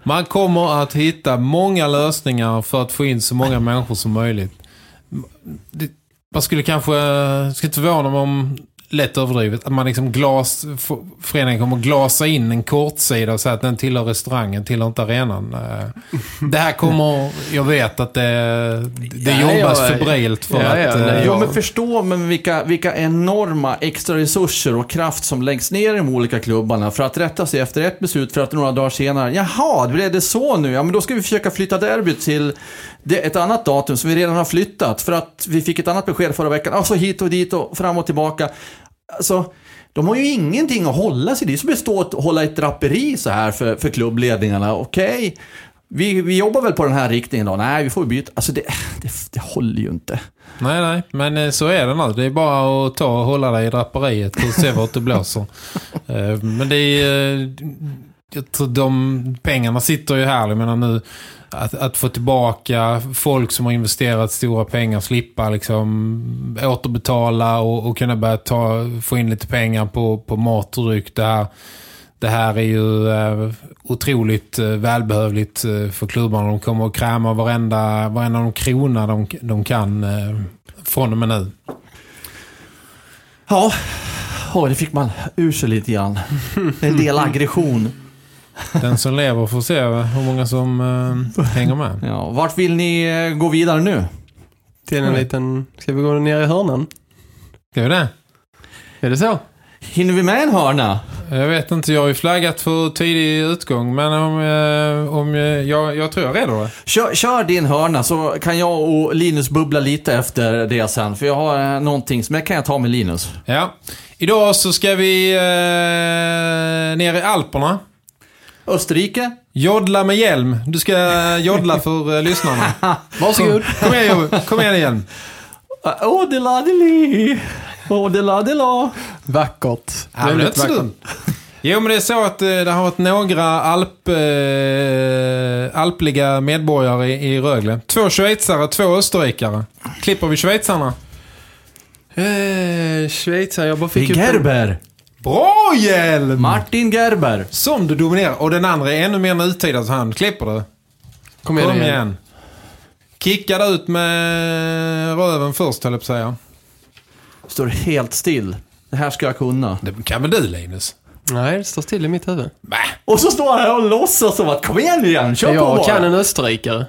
Man kommer att hitta många lösningar för att få in så många människor som möjligt. Det, man skulle kanske, skulle inte förvåna mig om lätt överdrivet, att man liksom glas, föreningen kommer att glasa in en kortsida och säga att den tillhör restaurangen, tillhör inte arenan. Eh, Det här kommer, jag vet att det, det Ja, jobbas ja, febrilt för ja, ja, att... nej, eh, Jo, men förstå men vilka, vilka enorma extra resurser och kraft som läggs ner i de olika klubbarna för att rätta sig efter ett beslut för att några dagar senare, jaha, blev det så nu? Ja, men då ska vi försöka flytta derbyt till det, ett annat datum som vi redan har flyttat för att vi fick ett annat besked förra veckan. Alltså hit och dit och fram och tillbaka. Alltså, de har ju ingenting att hålla sig i. Det är som att stå och hålla ett draperi så här för, för klubbledningarna. Okej, vi, vi jobbar väl på den här riktningen då? Nej, vi får byta. Alltså det, det, det håller ju inte. Nej, nej, men eh, så är det nu. Det är bara att ta och hålla dig i draperiet och se vart det blåser. Eh, Men det är... Jag tror de pengarna sitter ju här. Jag menar nu att, att få tillbaka folk som har investerat stora pengar, slippa liksom återbetala och, och kunna börja ta, få in lite pengar på, på mat och dryck. Det här, det här är ju eh, otroligt eh, välbehövligt eh, för klubbarna. De kommer att kräma varenda, varenda de krona de, de kan eh, från och med nu. Ja, oh, det fick man ur sig lite grann. En del aggression. Den som lever får se hur många som eh, hänger med. Ja, vart vill ni eh, gå vidare nu? Till en liten... Ska vi gå ner i hörnan? Ska vi det? Är det så? Hinner vi med en hörna? Jag vet inte, jag har ju flaggat för tidig utgång. Men om, eh, om jag, jag, jag tror jag är redo. då. Kör, kör din hörna så kan jag och Linus bubbla lite efter det sen. För jag har eh, någonting som jag kan jag ta med Linus. Ja. Idag så ska vi eh, ner i Alperna. Österrike? Joddla med hjälm. Du ska joddla för eh, lyssnarna. Varsågod. Kom igen. Kom igen hjälm. Åh, det la det li. Åh, det la det la. Vackert. Ja, så dumt. Jo, men det är så att eh, det har varit några alp, eh, alpliga medborgare i, i Rögle. Två schweizare, två österrikare. Klipper vi schweizarna? Eh, Schweizare, jag bara fick upp en- Gerber. Bra hjälm! Martin Gerber. Som du dominerar. Och den andra är ännu mer nutida så han klipper det. Kom igen, Kom igen. igen. Kickade ut med röven först, höll jag på att säga. Står helt still. Det här ska jag kunna. Det kan väl du, Linus? Nej, det står still i mitt huvud. Och så står han här och låtsas som att kom igen igen, kör på Jag bara. kan en österrikare.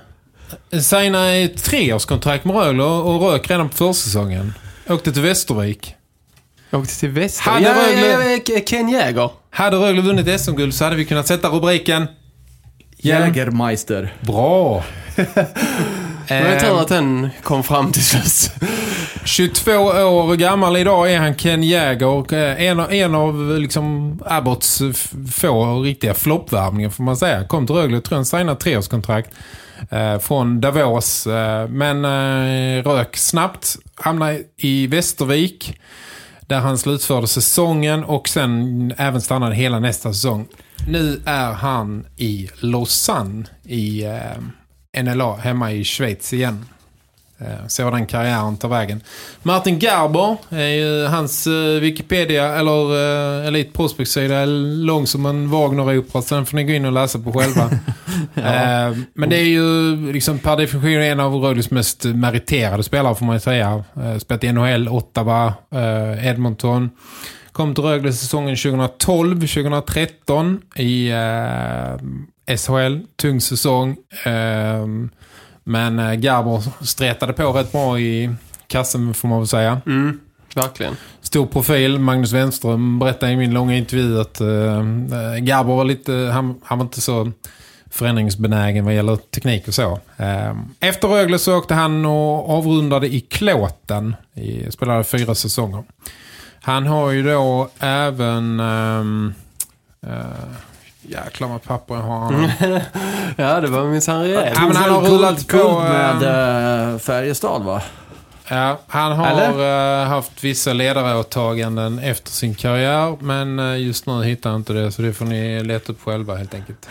Signa ett treårskontrakt med Rögle och och rök redan på försäsongen. Åkte till Västervik. Jag åkte till Väster. Hade ja, Rögle- ja, Ken Jäger. Hade Rögle vunnit SM-guld så hade vi kunnat sätta rubriken Jägermeister. Bra. Men jag Eh, tror att den kom fram till slut. 22 år gammal idag är han Ken Jäger och eh, en av, en av liksom Abbotts f- få riktiga floppvärvningar får man säga. Kom till Rögle, tror jag han signade treårskontrakt eh, från Davos. Eh, men eh, rök snabbt, hamnade i Västervik där han slutförde säsongen och sen även stannade hela nästa säsong. Nu är han i Lausanne i eh, NLA hemma i Schweiz igen. Eh, Se vad den karriären tar vägen. Martin Garber är ju hans eh, Wikipedia eller uh, Elite Prospect-sida är lång som en Wagner-opera. Så den får ni gå in och läsa på själva. Eh, men det är ju liksom per definition en av Rögles mest meriterade spelare får man ju säga. Uh, spelat i NHL, Ottawa, eh, Edmonton. Kom till Rögle säsongen 2012-2013 i eh, SHL. Tung säsong. Ehm, men eh, Garber stretade på rätt bra i kassen får man väl säga. Mm, verkligen. Stor profil. Magnus Wenström berättade i min långa intervju att uh, Garber var lite, han, han var inte så förändringsbenägen vad gäller teknik och så. Efter Rögle så åkte han och avrundade i Klåten. I, spelade fyra säsonger. Han har ju då även... Um, uh, jäklar vad papper jag har. Han. ja, det var minsann rejält. Ja, men han har rullat på... Guld med eh, Färjestad va? Ja, han har eh, haft vissa ledaråtaganden efter sin karriär men eh, just nu hittar han inte det så det får ni leta upp själva helt enkelt.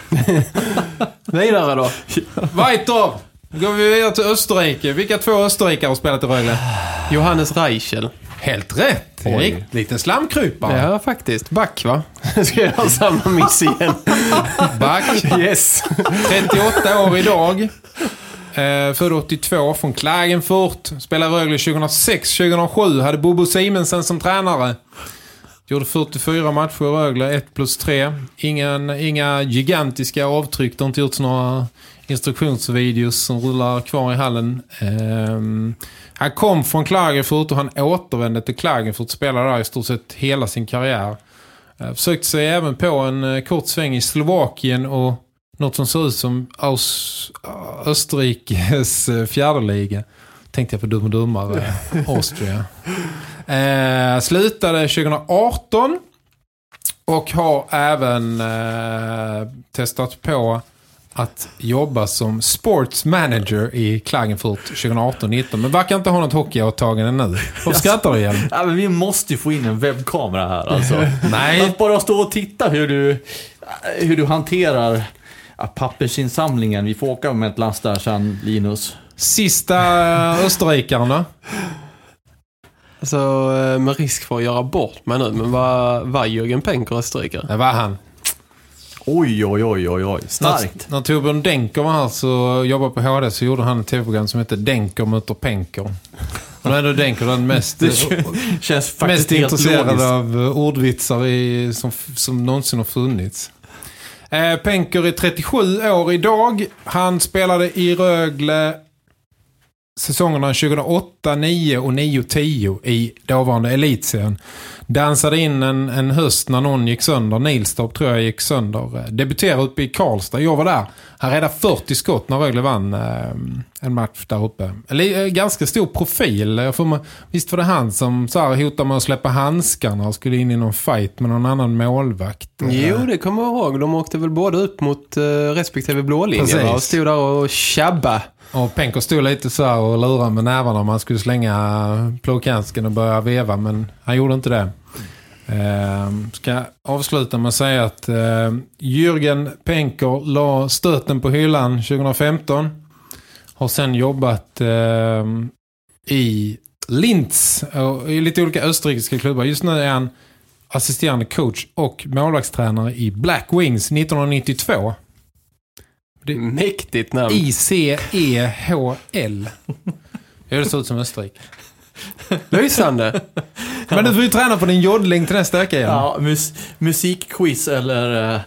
Vidare då. Weiter! Går vi vidare till Österrike. Vilka två österrikare har spelat i Rögle? Johannes Reichel. Helt rätt. Oj. Liten slamkrypare. Ja, faktiskt. Back, va? Ska jag ha samma miss igen? Back. Yes. 38 år idag. Eh, född 82 från Klagenfurt. Spelade Rögle 2006-2007. Hade Bobo Simensen som tränare. Gjorde 44 matcher i Rögle, 1 plus 3. Ingen, inga gigantiska avtryck. Det har inte gjorts några instruktionsvideos som rullar kvar i hallen. Ehm, han kom från Klagenfurt och han återvände till Klagenfurt. Spelade där i stort sett hela sin karriär. Eh, Försökte sig även på en eh, kort sväng i Slovakien och något som ser ut som Aus Österrikes eh, fjärde liga. Tänkte jag på Dum och Dummare, Austria. Eh, slutade 2018 och har även eh, testat på att jobba som sports manager i Klagenfurt 2018-19. Men verkar inte ha något hockeyåtagande nu. Varför skrattar du igen? Ja, men vi måste ju få in en webbkamera här alltså. Nej. Att bara stå och titta hur du, hur du hanterar pappersinsamlingen. Vi får åka med ett last där sen, Linus. Sista österrikaren då? Alltså, eh, med risk för att göra bort mig nu, men var, var Jürgen Penker österrikare? Det var han. Oj, oj, oj, oj, oj. Starkt. När, när Torbjörn Denker var här så jobbade på HD så gjorde han ett tv-program som hette Denker möter Penker. Är ändå Denker den mest, Det känns mest intresserad logiskt. av eh, ordvitsar i, som, som någonsin har funnits. Eh, Penker är 37 år idag. Han spelade i Rögle säsongerna 2008, 9 och 9-10 i dåvarande elitserien. Dansade in en, en höst när någon gick sönder. Nilstorp tror jag gick sönder. Eh, debuterade uppe i Karlstad. Jag var där. Han räddade 40 skott när Rögle vann eh, en match där uppe. Eller, eh, ganska stor profil. Jag får visst var det han som så här, hotade med att släppa handskarna och skulle in i någon fight med någon annan målvakt. Jo, det kommer jag ihåg. De åkte väl båda upp mot eh, respektive blålinje Precis. va? och stod där och tjabba. Och Penko stod lite så här och lurade med nävarna om han skulle slänga plåthandsken och börja veva, men han gjorde inte det. Eh, ska avsluta med att säga att eh, Jürgen Penker la stöten på hyllan 2015. Har sen jobbat eh, i Linz och i lite olika österrikiska klubbar. Just nu är han assisterande coach och målvaktstränare i Black Wings 1992. Mäktigt namn. I-C-E-H-L. Det ser ut som Österrike. Lysande. Men du får ju träna på din joddling till nästa vecka igen. Ja, mus musikquiz eller uh,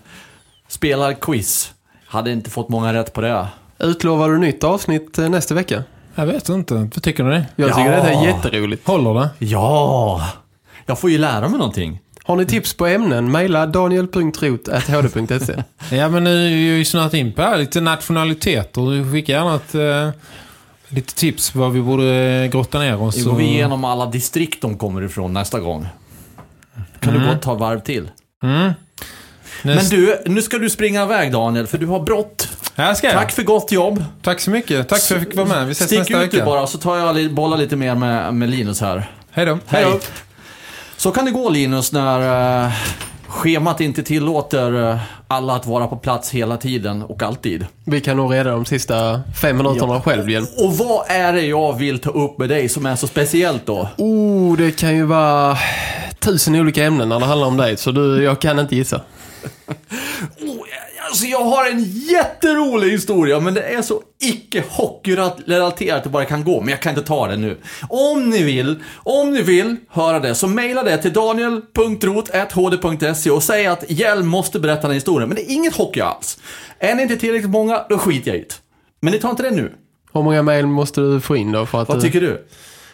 spelarquiz. Hade inte fått många rätt på det. Utlovar du nytt avsnitt eh, nästa vecka? Jag vet inte. Vad tycker du det? Jag tycker Ja. det är jätteroligt. Håller det? Ja! Jag får ju lära mig någonting. Har ni tips på ämnen? Maila daniel.rot.hd.se Ja, men nu är ju snart in på här. Lite nationaliteter. Du skickar gärna ett, eh, lite tips vad vi borde eh, grotta ner oss. Vi går vi igenom alla distrikt de kommer ifrån nästa gång. Kan du gå ta ett varv till? Mm. Men Näst- du, nu ska du springa iväg Daniel, för du har brått. Ja, ska jag. Tack för gott jobb. Tack så mycket. Tack för att jag fick vara med. Vi ses Stick nästa ut du vecka. bara, så tar jag bollar lite mer med, med Linus här. Hej då. Hej. Så kan det gå Linus när uh, schemat inte tillåter eh, alla att vara på plats hela tiden och alltid. Vi kan nog reda de sista fem minuterna själv igen. Och vad är det jag vill ta upp med dig som är så speciellt då? Oh, det kan ju vara tusen olika ämnen när det handlar om dig. Så du, jag kan inte gissa. Oh, alltså jag har en jätterolig historia, men det är så icke hockeyrelaterat det bara kan gå. Men jag kan inte ta det nu. Om ni vill, om ni vill höra det, så mejla det till daniel.rot.hd.se och säg att Hjelm måste berätta den historien. Men det är inget hockey alls. Är ni inte tillräckligt många, då skiter jag i det. Men ni tar inte det nu. Hur många mejl måste du få in då? För att Vad tycker du?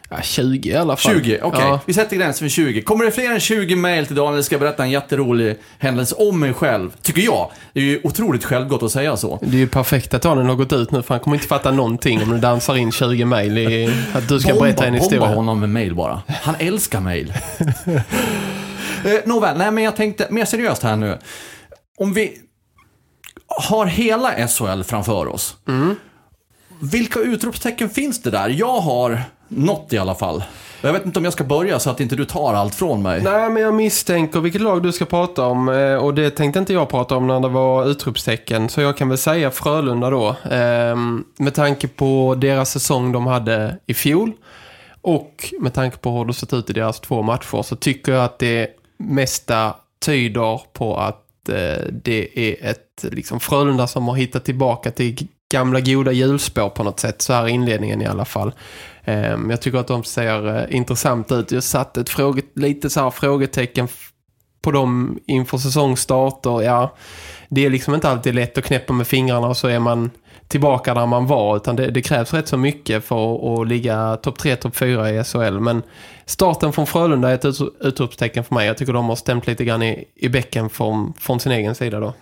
Ja, 20 i alla fall. 20, okej. Ja. Vi sätter gränsen vid 20. Kommer det fler än 20 mejl till Daniel ska jag berätta en jätterolig händelse om mig själv. Tycker jag. Det är ju otroligt självgott att säga så. Det är ju perfekt att Daniel har gått ut nu för han kommer inte fatta någonting om du dansar in 20 mejl i att du ska berätta en Bomba historia. honom med mail bara. Han älskar mail. eh, Nåväl, nej men jag tänkte mer seriöst här nu. Om vi har hela SHL framför oss. Mm. Vilka utropstecken finns det där? Jag har något i alla fall. Jag vet inte om jag ska börja så att inte du tar allt från mig. Nej, men jag misstänker vilket lag du ska prata om. Eh, och det tänkte inte jag prata om när det var utropstecken. Så jag kan väl säga Frölunda då. Ehm, med tanke på deras säsong de hade i fjol. Och med tanke på hur det sett ut i deras två matcher. Så tycker jag att det mesta tyder på att eh, det är ett liksom, Frölunda som har hittat tillbaka till gamla goda hjulspår på något sätt. Så här i inledningen i alla fall. Ehm, jag tycker att de ser eh, intressant ut. Jag satt ett fråge, lite så här frågetecken på dem inför säsongstart och ja, det är liksom inte alltid lätt att knäppa med fingrarna och så är man tillbaka där man var utan det, det krävs rätt så mycket för att, ligga topp 3, topp 4 i SHL men starten från Frölunda är ett utropstecken för mig. Jag tycker de har stämt lite grann i, i bäcken från, från sin egen sida då.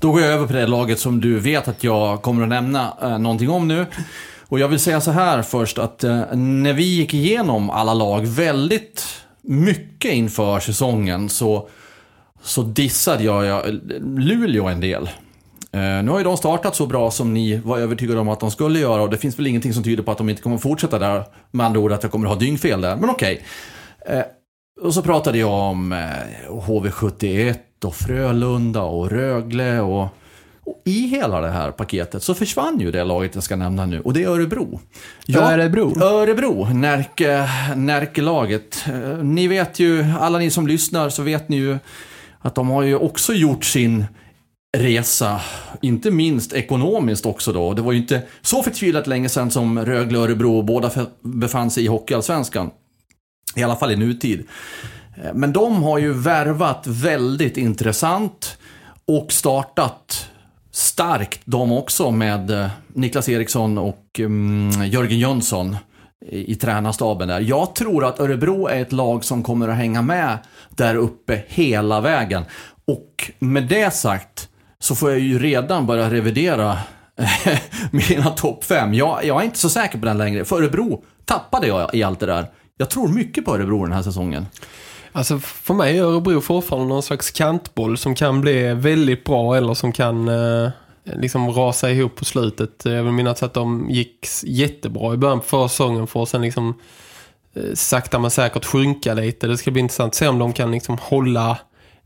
Då går jag över på det laget som du vet att jag kommer att nämna eh, någonting om nu. Och jag vill säga så här först att eh, när vi gick igenom alla lag väldigt mycket inför säsongen så, så dissade jag, jag Luleå en del. Eh, nu har ju de startat så bra som ni var övertygade om att de skulle göra och det finns väl ingenting som tyder på att de inte kommer att fortsätta där. Med andra ord att jag kommer att ha dyngfel där, men okej. Eh, och så pratade jag om eh, HV71 och Frölunda och Rögle och, och i hela det här paketet så försvann ju det laget jag ska nämna nu och det är Örebro. Örebro? Örebro, Närke, Närkelaget. Eh, Ni vet ju, alla ni som lyssnar så vet ni ju att de har ju också gjort sin resa, inte minst ekonomiskt också då. Det var ju inte så förtvivlat länge sedan som Rögle och Örebro båda befann sig i Hockeyallsvenskan. I alla fall i nutid. Eh, men de har ju värvat väldigt intressant och startat starkt de också med eh, Niklas Eriksson och mm, Jörgen Jönsson i, i tränarstaben där. Jag tror att Örebro är ett lag som kommer att hänga med där uppe hela vägen. Och med det sagt så får jag ju redan börja revidera eh, mina topp fem. Jag, jag är inte så säker på den längre. För Örebro tappade jag i allt det där. Jag tror mycket på Örebro den här säsongen. Alltså för mig är Örebro fortfarande någon slags kantboll som kan bli väldigt bra eller som kan eh, liksom rasa ihop på slutet. Jag vill minnas att de gick jättebra i början på förra säsongen för att sen liksom eh, sakta men säkert sjunka lite. Det ska bli intressant att se om de kan liksom hålla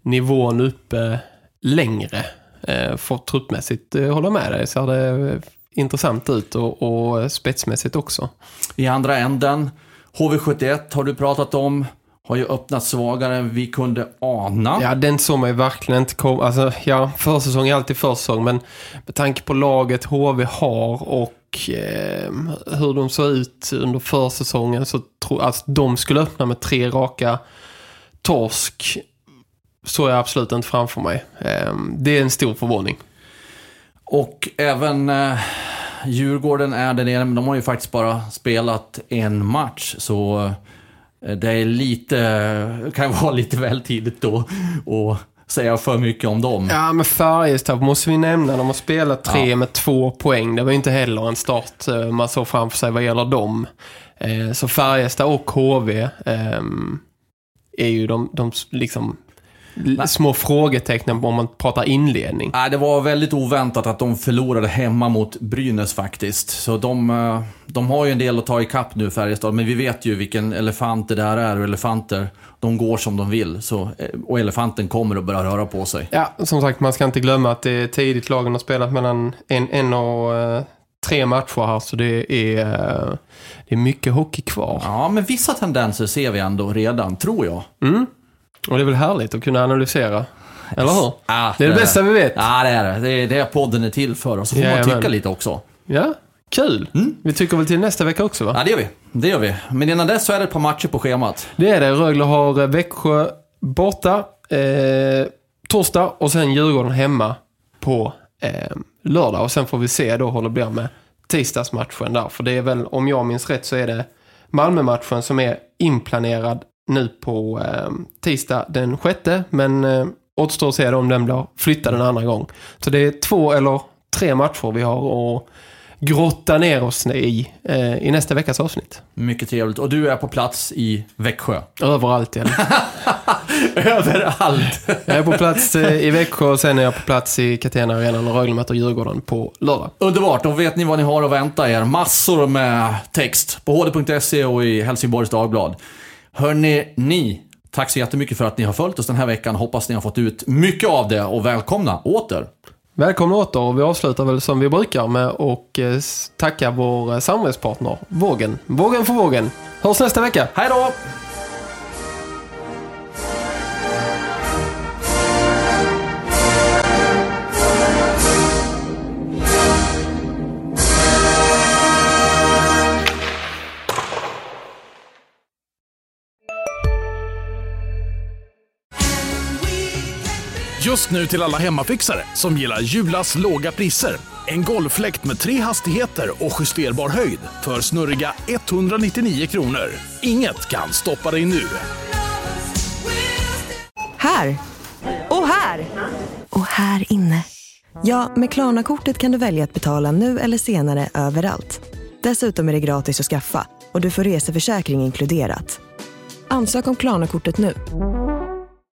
nivån uppe längre. Eh, för truppmässigt eh, hålla med dig så det eh, intressant ut och, och spetsmässigt också. I andra änden, HV71 har du pratat om. Har ju öppnat svagare än vi kunde ana. Ja, den såg man ju verkligen inte komma. Alltså, ja, försäsong är alltid försäsong, men med tanke på laget HV har och eh, hur de såg ut under försäsongen så tror jag att de skulle öppna med tre raka torsk så är jag absolut inte framför mig. Eh, det är en stor förvåning. Och även eh, Djurgården är där nere, men de har ju faktiskt bara spelat en match. Så eh, det är lite, kan vara lite väl tidigt då att säga för mycket om dem. Ja, men Färjestad måste vi nämna. De har spelat tre Ja. med två poäng. Det var inte heller en start eh, man såg framför sig vad gäller dem. Eh, Så Färjestad och HV ehm, är ju de, de liksom Nej. små frågetecknen om man pratar inledning. Nej, det var väldigt oväntat att de förlorade hemma mot Brynäs faktiskt. Så de, eh, de har ju en del att ta i kapp nu Färjestad, men vi vet ju vilken elefant det där är och elefanter, de går som de vill. Så, eh, och elefanten kommer att börja röra på sig. Ja, som sagt, man ska inte glömma att det är tidigt lagen har spelat mellan en, en och eh, tre matcher här, så det är, det är mycket hockey kvar. Ja, men vissa tendenser ser vi ändå redan, tror jag. Mm. Och det är väl härligt att kunna analysera. Eller hur? Ja, Det är det bästa vi vet. Ja, det är det. Det är det podden är till för. Och så får man Jajamän. tycka lite också. Ja, kul. Vi tycker väl till nästa vecka också va? Ja, det gör vi. Det gör vi. Men innan dess så är det ett par matcher på schemat. Det är det. Rögle har eh, Växjö borta eh, torsdag och sen Djurgården hemma på eh, lördag. Och sen får vi se då hur det blir med tisdagsmatchen där. För det är väl, om jag minns rätt så är det Malmö-matchen som är inplanerad nu på eh, tisdag den sjätte. Men eh, återstår att se om den blir flyttad en annan gång. Så det är två eller tre matcher vi har att grotta ner oss i eh, i nästa veckas avsnitt. Mycket trevligt. Och du är på plats i Växjö. Överallt igen. överallt. Jag är på plats eh, i Växjö och sen är jag på plats i Catena Arenan och Rögle möter Djurgården på lördag. Underbart, då vet ni vad ni har att vänta er. Massor med text på hd.se och i Helsingborgs Dagblad. Hörni, ni, tack så jättemycket för att ni har följt oss den här veckan. Hoppas ni har fått ut mycket av det och välkomna åter. Välkomna åter och vi avslutar väl som vi brukar med och eh, tacka vår eh, samarbetspartner Vågen. Vågen för vågen. Hörs nästa vecka. Hej då! Just nu till alla hemmafixare som gillar Julas låga priser. En golffläkt med tre hastigheter och justerbar höjd för snurriga 199 kronor. Inget kan stoppa dig nu. Här! Och här! Och här inne. Ja, med Klarna-kortet kan du välja att betala nu eller senare överallt. Dessutom är det gratis att skaffa och du får reseförsäkring inkluderat. Ansök om Klarna-kortet nu.